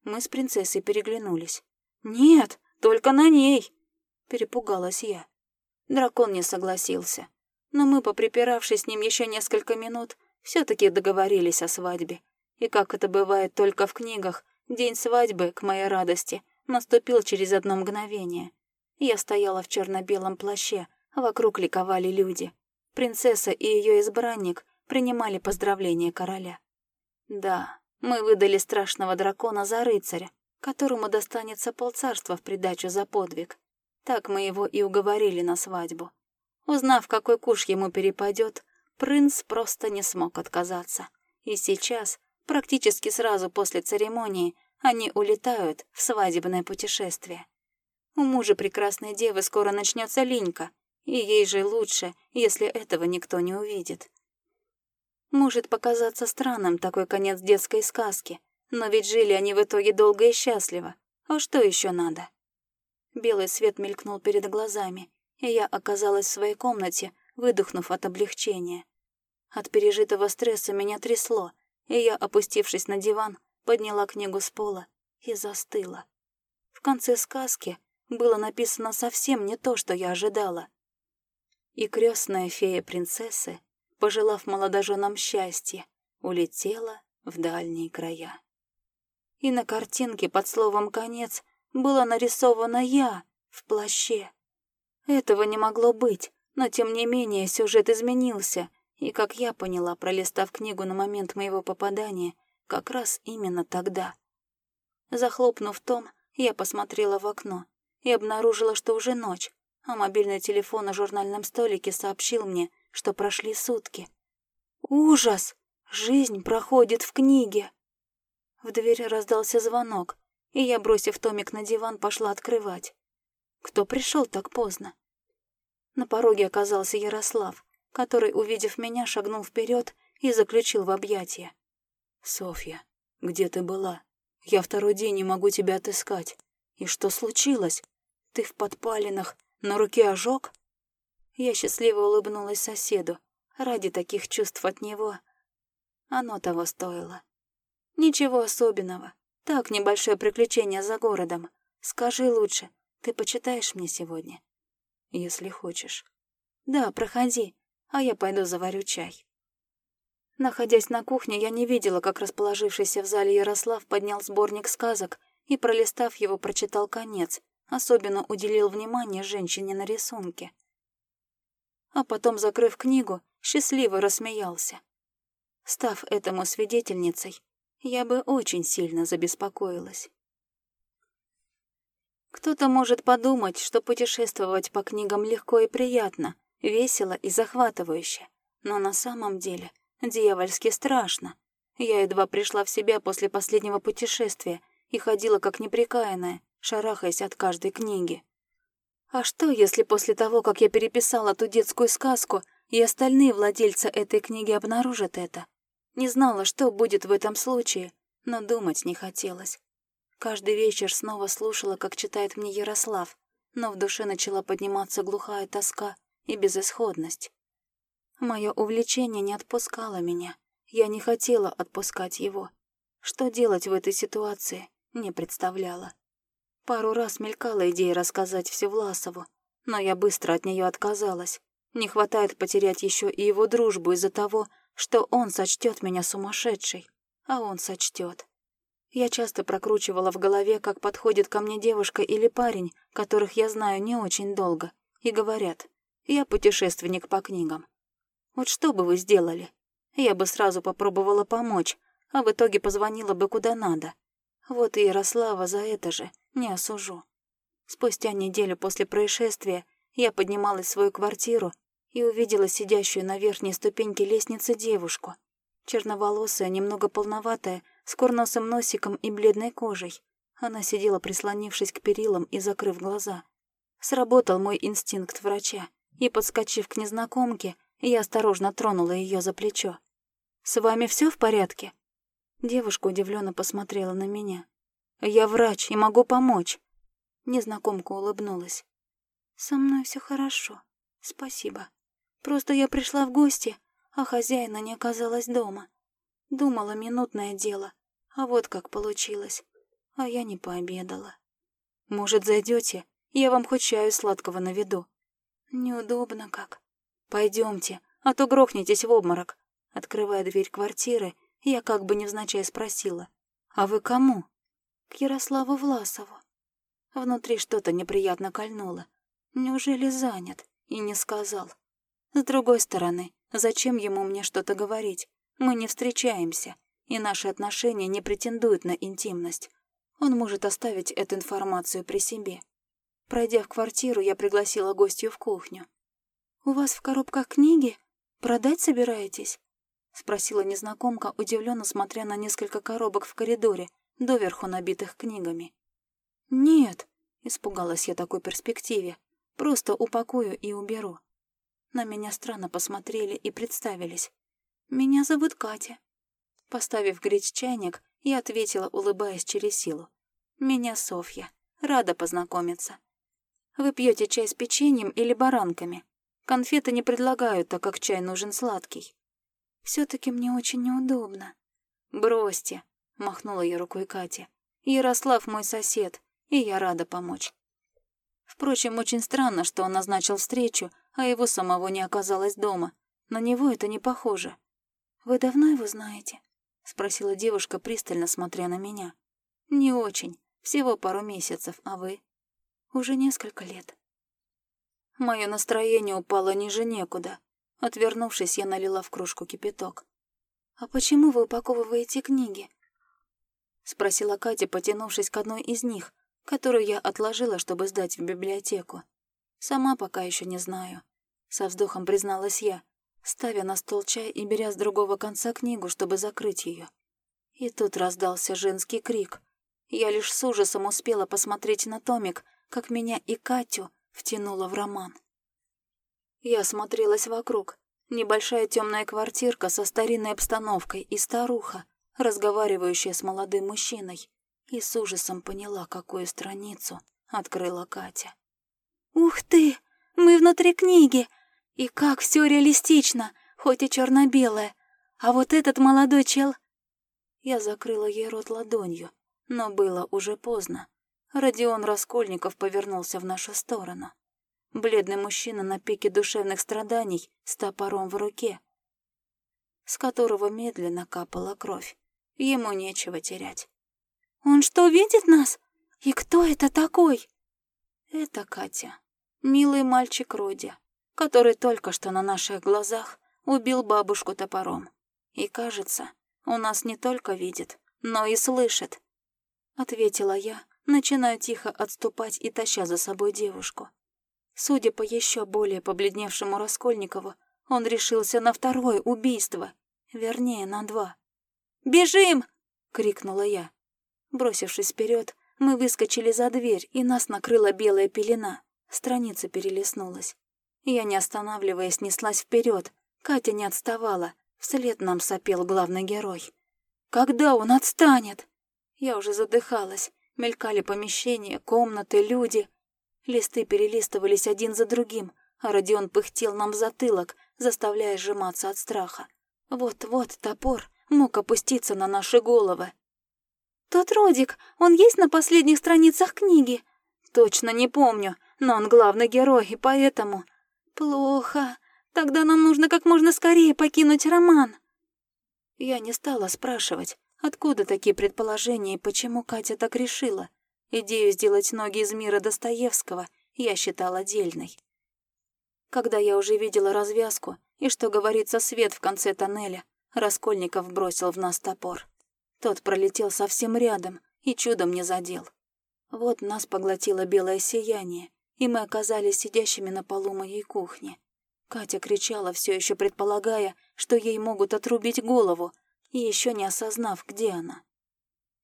Мы с принцессой переглянулись. «Нет, только на ней!» — перепугалась я. Дракон не согласился. Но мы, поприпиравшись с ним еще несколько минут, все таки договорились о свадьбе. И как это бывает только в книгах, день свадьбы, к моей радости, наступил через одно мгновение. Я стояла в черно белом плаще, вокруг ликовали люди. Принцесса и ее избранник принимали поздравления короля. Да, мы выдали страшного дракона за рыцаря, которому достанется полцарства в придачу за подвиг. Так мы его и уговорили на свадьбу. Узнав, какой куш ему перепадет, принц просто не смог отказаться. И сейчас, практически сразу после церемонии, они улетают в свадебное путешествие. У мужа прекрасной девы скоро начнется линька, и ей же лучше, если этого никто не увидит. Может показаться странным такой конец детской сказки, но ведь жили они в итоге долго и счастливо. А что еще надо? Белый свет мелькнул перед глазами, и я оказалась в своей комнате, выдохнув от облегчения. От пережитого стресса меня трясло, и я, опустившись на диван, подняла книгу с пола и застыла. В конце сказки было написано совсем не то, что я ожидала. И крестная фея принцессы, пожелав молодоженам счастья, улетела в дальние края. И на картинке под словом «конец» была нарисована я в плаще. Этого не могло быть, но тем не менее сюжет изменился, и, как я поняла, пролистав книгу на момент моего попадания, как раз именно тогда. Захлопнув том, я посмотрела в окно и обнаружила, что уже ночь, а мобильный телефон на журнальном столике сообщил мне, что прошли сутки. Ужас! Жизнь проходит в книге. В дверь раздался звонок, и я, бросив томик на диван, пошла открывать. Кто пришел так поздно? На пороге оказался Ярослав, который, увидев меня, шагнул вперед и заключил в объятия. «Софья, где ты была? Я второй день не могу тебя отыскать. И что случилось? Ты в подпалинах, на руке ожог?» Я счастливо улыбнулась соседу. Ради таких чувств от него оно того стоило. Ничего особенного. Так, небольшое приключение за городом. Скажи лучше, ты почитаешь мне сегодня? Если хочешь. Да, проходи, а я пойду заварю чай. Находясь на кухне, я не видела, как расположившийся в зале Ярослав поднял сборник сказок и, пролистав его, прочитал конец, особенно уделил внимание женщине на рисунке. А потом, закрыв книгу, счастливо рассмеялся. Став этому свидетельницей, я бы очень сильно забеспокоилась. Кто-то может подумать, что путешествовать по книгам легко и приятно, весело и захватывающе, но на самом деле Дьявольски страшно. Я едва пришла в себя после последнего путешествия и ходила как неприкаянная, шарахаясь от каждой книги. А что, если после того, как я переписала ту детскую сказку, и остальные владельцы этой книги обнаружат это? Не знала, что будет в этом случае, но думать не хотелось. Каждый вечер снова слушала, как читает мне Ярослав, но в душе начала подниматься глухая тоска и безысходность. Мое увлечение не отпускало меня. Я не хотела отпускать его. Что делать в этой ситуации, не представляла. Пару раз мелькала идея рассказать все Власову, но я быстро от нее отказалась. Не хватает потерять еще и его дружбу из-за того, что он сочтет меня сумасшедшей, а он сочтет. Я часто прокручивала в голове, как подходит ко мне девушка или парень, которых я знаю не очень долго, и говорят, я путешественник по книгам. Вот что бы вы сделали? Я бы сразу попробовала помочь, а в итоге позвонила бы куда надо. Вот и Ярослава за это же не осужу. Спустя неделю после происшествия я поднималась в свою квартиру и увидела сидящую на верхней ступеньке лестницы девушку. Черноволосая, немного полноватая, с курносым носиком и бледной кожей. Она сидела, прислонившись к перилам и закрыв глаза. Сработал мой инстинкт врача, и, подскочив к незнакомке, я осторожно тронула ее за плечо. «С вами все в порядке?» Девушка удивленно посмотрела на меня. «Я врач и могу помочь». Незнакомка улыбнулась. «Со мной все хорошо. Спасибо. Просто я пришла в гости, а хозяина не оказалось дома. Думала, минутное дело, а вот как получилось. А я не пообедала. Может, зайдете? Я вам хоть чаю сладкого наведу. Неудобно как. Пойдемте, а то грохнетесь в обморок. Открывая дверь квартиры, я как бы невзначай спросила. «А вы кому?» «К Ярославу Власову». Внутри что-то неприятно кольнуло. Неужели занят? И не сказал. С другой стороны, зачем ему мне что-то говорить? Мы не встречаемся, и наши отношения не претендуют на интимность. Он может оставить эту информацию при себе. Пройдя в квартиру, я пригласила гостью в кухню. «У вас в коробках книги? Продать собираетесь?» — спросила незнакомка, удивленно смотря на несколько коробок в коридоре, доверху набитых книгами. «Нет», — испугалась я такой перспективе, — «просто упакую и уберу». На меня странно посмотрели и представились. «Меня зовут Катя». Поставив греть чайник, я ответила, улыбаясь через силу. «Меня Софья. Рада познакомиться. Вы пьете чай с печеньем или баранками? Конфеты не предлагают, так как чай нужен сладкий все таки мне очень неудобно». «Бросьте», — махнула я рукой Катя. «Ярослав мой сосед, и я рада помочь». Впрочем, очень странно, что он назначил встречу, а его самого не оказалось дома. На него это не похоже. «Вы давно его знаете?» — спросила девушка, пристально смотря на меня. «Не очень. Всего пару месяцев, а вы?» «Уже несколько лет». Мое настроение упало ниже некуда. Отвернувшись, я налила в кружку кипяток. «А почему вы упаковываете книги?» Спросила Катя, потянувшись к одной из них, которую я отложила, чтобы сдать в библиотеку. «Сама пока еще не знаю», — со вздохом призналась я, ставя на стол чай и беря с другого конца книгу, чтобы закрыть ее. И тут раздался женский крик. Я лишь с ужасом успела посмотреть на томик, как меня и Катю втянуло в роман. Я смотрелась вокруг. Небольшая темная квартирка со старинной обстановкой и старуха, разговаривающая с молодым мужчиной. И с ужасом поняла, какую страницу открыла Катя. «Ух ты! Мы внутри книги! И как все реалистично, хоть и черно-белое. А вот этот молодой чел...» Я закрыла ей рот ладонью, но было уже поздно. Родион Раскольников повернулся в нашу сторону. Бледный мужчина на пике душевных страданий с топором в руке, с которого медленно капала кровь. Ему нечего терять. «Он что, видит нас? И кто это такой?» «Это Катя, милый мальчик Роди, который только что на наших глазах убил бабушку топором. И, кажется, у нас не только видит, но и слышит», — ответила я, начиная тихо отступать и таща за собой девушку. Судя по еще более побледневшему Раскольникову, он решился на второе убийство. Вернее, на два. «Бежим!» — крикнула я. Бросившись вперед, мы выскочили за дверь, и нас накрыла белая пелена. Страница перелистнулась. Я, не останавливаясь, неслась вперед. Катя не отставала. Вслед нам сопел главный герой. «Когда он отстанет?» Я уже задыхалась. Мелькали помещения, комнаты, люди. Листы перелистывались один за другим, а Родион пыхтел нам в затылок, заставляя сжиматься от страха. Вот-вот топор мог опуститься на наши головы. «Тот Родик, он есть на последних страницах книги?» «Точно не помню, но он главный герой, и поэтому...» «Плохо. Тогда нам нужно как можно скорее покинуть роман». Я не стала спрашивать, откуда такие предположения и почему Катя так решила. Идею сделать ноги из мира Достоевского я считала дельной. Когда я уже видела развязку и что говорится свет в конце тоннеля, Раскольников бросил в нас топор. Тот пролетел совсем рядом и чудом не задел. Вот нас поглотило белое сияние, и мы оказались сидящими на полу моей кухни. Катя кричала, все еще предполагая, что ей могут отрубить голову, и еще не осознав, где она.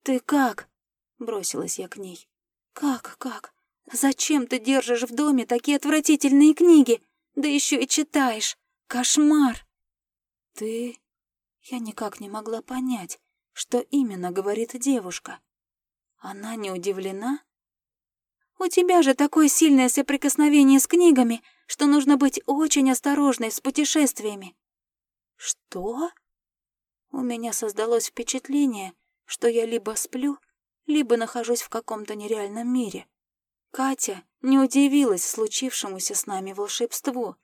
«Ты как?» — бросилась я к ней. «Как, как? Зачем ты держишь в доме такие отвратительные книги? Да еще и читаешь! Кошмар!» «Ты...» Я никак не могла понять, что именно говорит девушка. Она не удивлена? «У тебя же такое сильное соприкосновение с книгами, что нужно быть очень осторожной с путешествиями». «Что?» У меня создалось впечатление, что я либо сплю, либо нахожусь в каком-то нереальном мире. Катя не удивилась случившемуся с нами волшебству.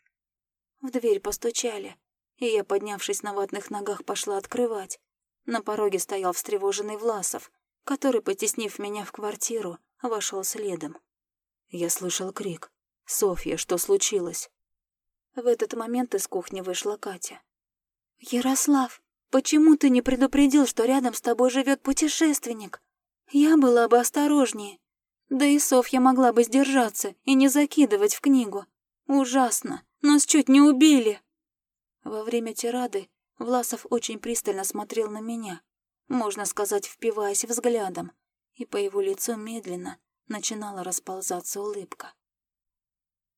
В дверь постучали и я, поднявшись на ватных ногах, пошла открывать. На пороге стоял встревоженный Власов, который, потеснив меня в квартиру, вошел следом. Я слышал крик. «Софья, что случилось?» В этот момент из кухни вышла Катя. «Ярослав, почему ты не предупредил, что рядом с тобой живет путешественник? Я была бы осторожнее. Да и Софья могла бы сдержаться и не закидывать в книгу. Ужасно, нас чуть не убили!» Во время тирады Власов очень пристально смотрел на меня, можно сказать, впиваясь взглядом, и по его лицу медленно начинала расползаться улыбка.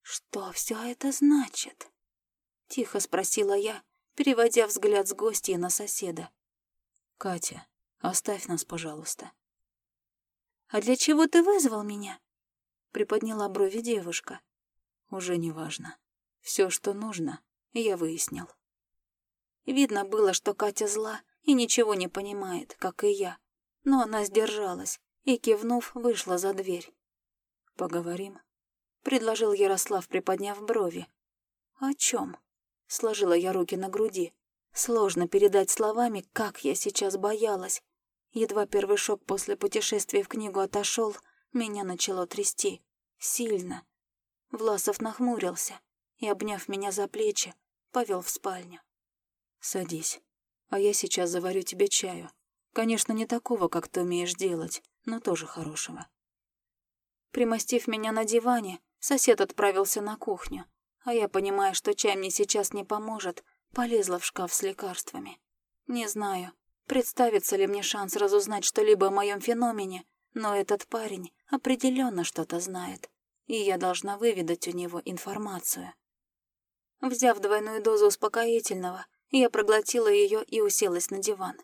«Что все это значит?» — тихо спросила я, переводя взгляд с гостей на соседа. «Катя, оставь нас, пожалуйста». «А для чего ты вызвал меня?» — приподняла брови девушка. «Уже не важно. Все, что нужно, я выяснил. Видно было, что Катя зла и ничего не понимает, как и я. Но она сдержалась и, кивнув, вышла за дверь. «Поговорим», — предложил Ярослав, приподняв брови. «О чем?» — сложила я руки на груди. Сложно передать словами, как я сейчас боялась. Едва первый шок после путешествия в книгу отошел, меня начало трясти. Сильно. Власов нахмурился и, обняв меня за плечи, повел в спальню. «Садись, а я сейчас заварю тебе чаю. Конечно, не такого, как ты умеешь делать, но тоже хорошего». Примостив меня на диване, сосед отправился на кухню, а я, понимая, что чай мне сейчас не поможет, полезла в шкаф с лекарствами. Не знаю, представится ли мне шанс разузнать что-либо о моем феномене, но этот парень определенно что-то знает, и я должна выведать у него информацию. Взяв двойную дозу успокоительного, я проглотила ее и уселась на диван.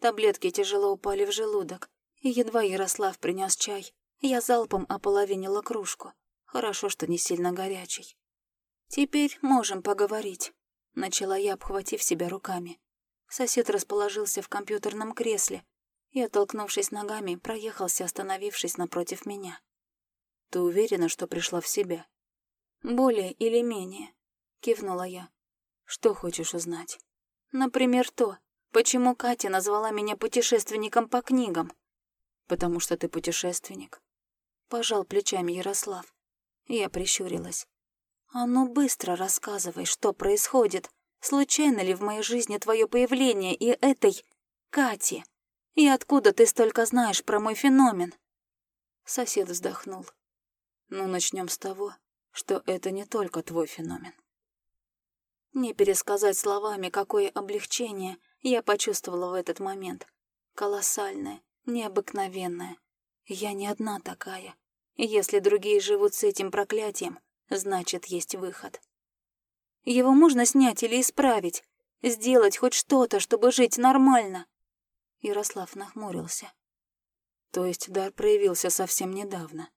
Таблетки тяжело упали в желудок, и едва Ярослав принес чай, я залпом ополовинила кружку. Хорошо, что не сильно горячий. «Теперь можем поговорить», — начала я, обхватив себя руками. Сосед расположился в компьютерном кресле и, оттолкнувшись ногами, проехался, остановившись напротив меня. «Ты уверена, что пришла в себя?» «Более или менее», — кивнула я. «Что хочешь узнать?» Например, то, почему Катя назвала меня путешественником по книгам. Потому что ты путешественник. Пожал плечами Ярослав. Я прищурилась. А ну быстро рассказывай, что происходит. Случайно ли в моей жизни твое появление и этой Кати? И откуда ты столько знаешь про мой феномен? Сосед вздохнул. Ну, начнем с того, что это не только твой феномен. Не пересказать словами, какое облегчение я почувствовала в этот момент. Колоссальное, необыкновенное. Я не одна такая. Если другие живут с этим проклятием, значит, есть выход. Его можно снять или исправить, сделать хоть что-то, чтобы жить нормально. Ярослав нахмурился. То есть дар проявился совсем недавно.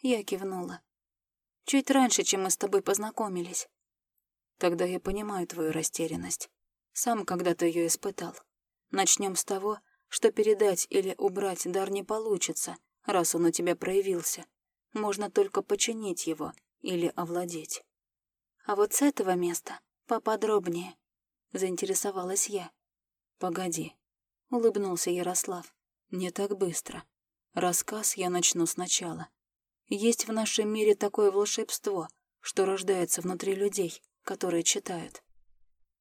Я кивнула. Чуть раньше, чем мы с тобой познакомились. Тогда я понимаю твою растерянность. Сам когда-то ее испытал. Начнем с того, что передать или убрать дар не получится, раз он у тебя проявился. Можно только починить его или овладеть. А вот с этого места поподробнее, заинтересовалась я. Погоди, улыбнулся Ярослав. Не так быстро. Рассказ я начну сначала. Есть в нашем мире такое волшебство, что рождается внутри людей, которые читают.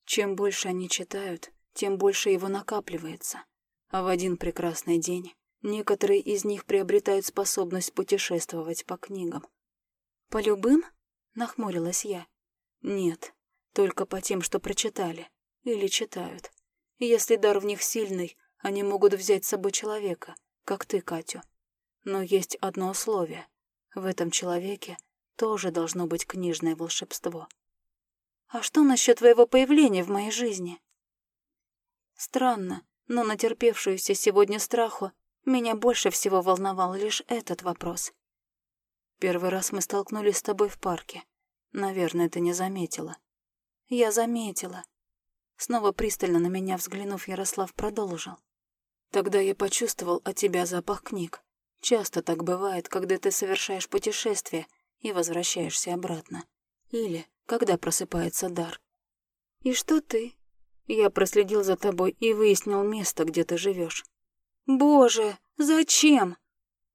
Чем больше они читают, тем больше его накапливается. А в один прекрасный день некоторые из них приобретают способность путешествовать по книгам. «По любым?» — нахмурилась я. «Нет, только по тем, что прочитали или читают. Если дар в них сильный, они могут взять с собой человека, как ты, Катю. Но есть одно условие. В этом человеке тоже должно быть книжное волшебство. А что насчет твоего появления в моей жизни? Странно, но натерпевшуюся сегодня страху меня больше всего волновал лишь этот вопрос. Первый раз мы столкнулись с тобой в парке. Наверное, ты не заметила. Я заметила. Снова пристально на меня взглянув, Ярослав продолжил. Тогда я почувствовал от тебя запах книг. Часто так бывает, когда ты совершаешь путешествие и возвращаешься обратно. Или когда просыпается дар. «И что ты?» «Я проследил за тобой и выяснил место, где ты живешь. «Боже, зачем?»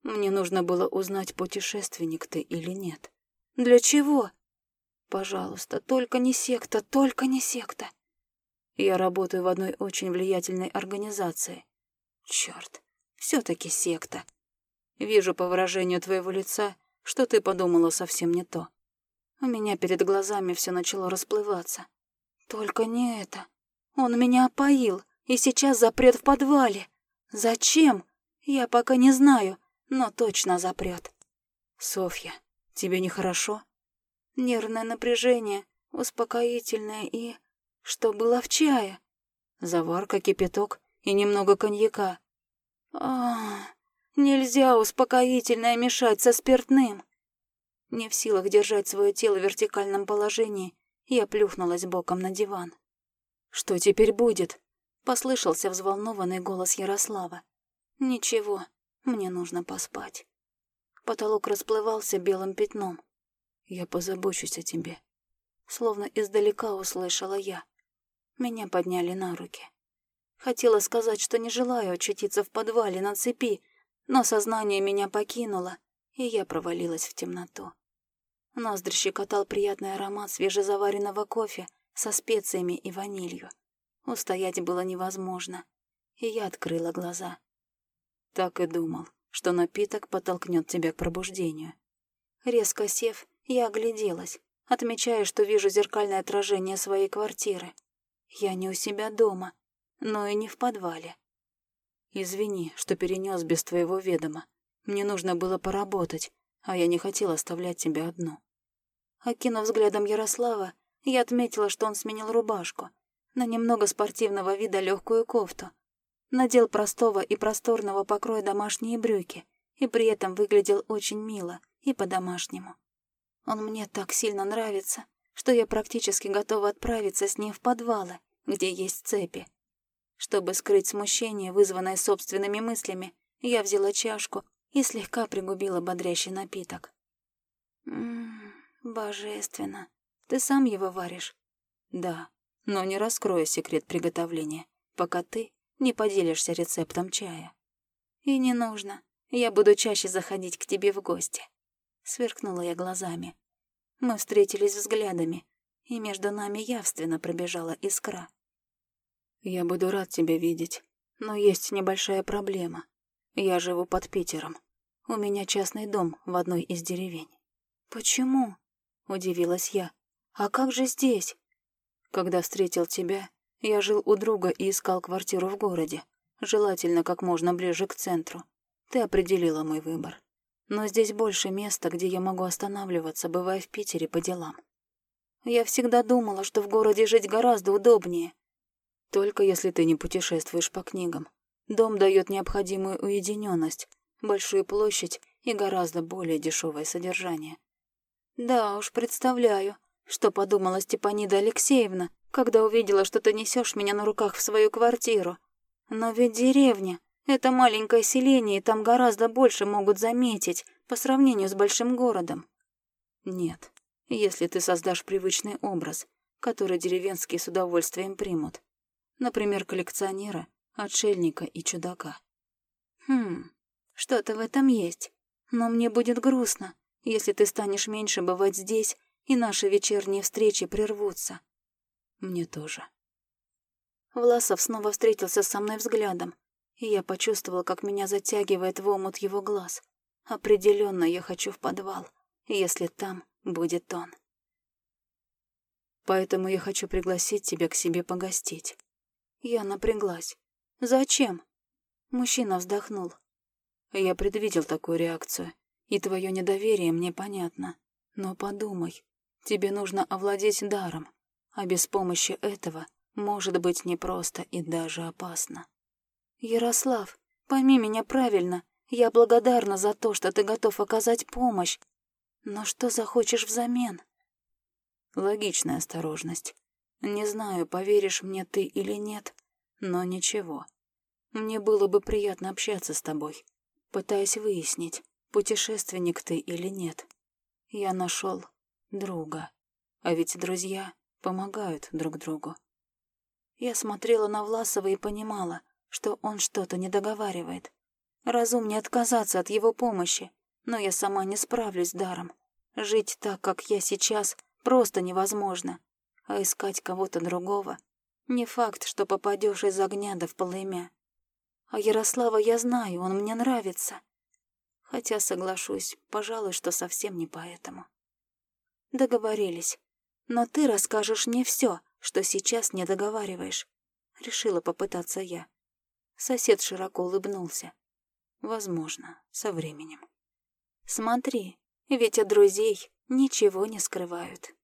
«Мне нужно было узнать, путешественник ты или нет». «Для чего?» «Пожалуйста, только не секта, только не секта». Я работаю в одной очень влиятельной организации. Черт, все таки секта. Вижу по выражению твоего лица, что ты подумала совсем не то. У меня перед глазами все начало расплываться. Только не это. Он меня опоил и сейчас запрет в подвале. Зачем? Я пока не знаю, но точно запрет. Софья, тебе нехорошо? Нервное напряжение, успокоительное и... Что было в чае? Заварка, кипяток и немного коньяка. А, нельзя успокоительное мешать со спиртным. Не в силах держать свое тело в вертикальном положении, я плюхнулась боком на диван. «Что теперь будет?» — послышался взволнованный голос Ярослава. «Ничего, мне нужно поспать». Потолок расплывался белым пятном. «Я позабочусь о тебе», — словно издалека услышала я. Меня подняли на руки. Хотела сказать, что не желаю очутиться в подвале на цепи, но сознание меня покинуло, и я провалилась в темноту. Ноздри щекотал приятный аромат свежезаваренного кофе со специями и ванилью. Устоять было невозможно, и я открыла глаза. Так и думал, что напиток подтолкнет тебя к пробуждению. Резко сев, я огляделась, отмечая, что вижу зеркальное отражение своей квартиры. Я не у себя дома, но и не в подвале. Извини, что перенес без твоего ведома. Мне нужно было поработать, а я не хотел оставлять тебя одну. Окинув взглядом Ярослава, я отметила, что он сменил рубашку на немного спортивного вида легкую кофту. Надел простого и просторного покроя домашние брюки и при этом выглядел очень мило и по-домашнему. Он мне так сильно нравится, что я практически готова отправиться с ним в подвалы, где есть цепи. Чтобы скрыть смущение, вызванное собственными мыслями, я взяла чашку и слегка пригубила бодрящий напиток. Ммм, божественно. Ты сам его варишь? Да, но не раскрою секрет приготовления, пока ты не поделишься рецептом чая. И не нужно. Я буду чаще заходить к тебе в гости. Сверкнула я глазами. Мы встретились взглядами, и между нами явственно пробежала искра. Я буду рад тебя видеть, но есть небольшая проблема. Я живу под Питером. У меня частный дом в одной из деревень. «Почему?» — удивилась я. «А как же здесь?» Когда встретил тебя, Я жил у друга и искал квартиру в городе, желательно как можно ближе к центру. Ты определила мой выбор. Но здесь больше места, где я могу останавливаться, бывая в Питере по делам. Я всегда думала, что в городе жить гораздо удобнее. Только если ты не путешествуешь по книгам. Дом дает необходимую уединенность, большую площадь и гораздо более дешевое содержание. Да уж, представляю, что подумала Степанида Алексеевна, когда увидела, что ты несешь меня на руках в свою квартиру. Но ведь деревня — это маленькое селение, и там гораздо больше могут заметить по сравнению с большим городом. Нет, если ты создашь привычный образ, который деревенские с удовольствием примут. Например, коллекционера, отшельника и чудака. Хм, что-то в этом есть. Но мне будет грустно, если ты станешь меньше бывать здесь, и наши вечерние встречи прервутся. Мне тоже. Власов снова встретился со мной взглядом, и я почувствовала, как меня затягивает в омут его глаз. Определенно я хочу в подвал, если там будет он. Поэтому я хочу пригласить тебя к себе погостить. Я напряглась. Зачем? Мужчина вздохнул. Я предвидел такую реакцию, и твое недоверие мне понятно. Но подумай, тебе нужно овладеть даром, а без помощи этого может быть непросто и даже опасно. Ярослав, пойми меня правильно, я благодарна за то, что ты готов оказать помощь. Но что захочешь взамен? Логичная осторожность. Не знаю, поверишь мне ты или нет, но ничего. Мне было бы приятно общаться с тобой, пытаясь выяснить, путешественник ты или нет. Я нашел друга, а ведь друзья помогают друг другу. Я смотрела на Власова и понимала, что он что-то не договаривает. Разумнее отказаться от его помощи, но я сама не справлюсь даром. Жить так, как я сейчас, просто невозможно. А искать кого-то другого — не факт, что попадешь из огня до в полымя. А Ярослава я знаю, он мне нравится. Хотя, соглашусь, пожалуй, что совсем не поэтому. Договорились. Но ты расскажешь мне все, что сейчас не договариваешь. Решила попытаться я. Сосед широко улыбнулся. Возможно, со временем. Смотри, ведь от друзей ничего не скрывают.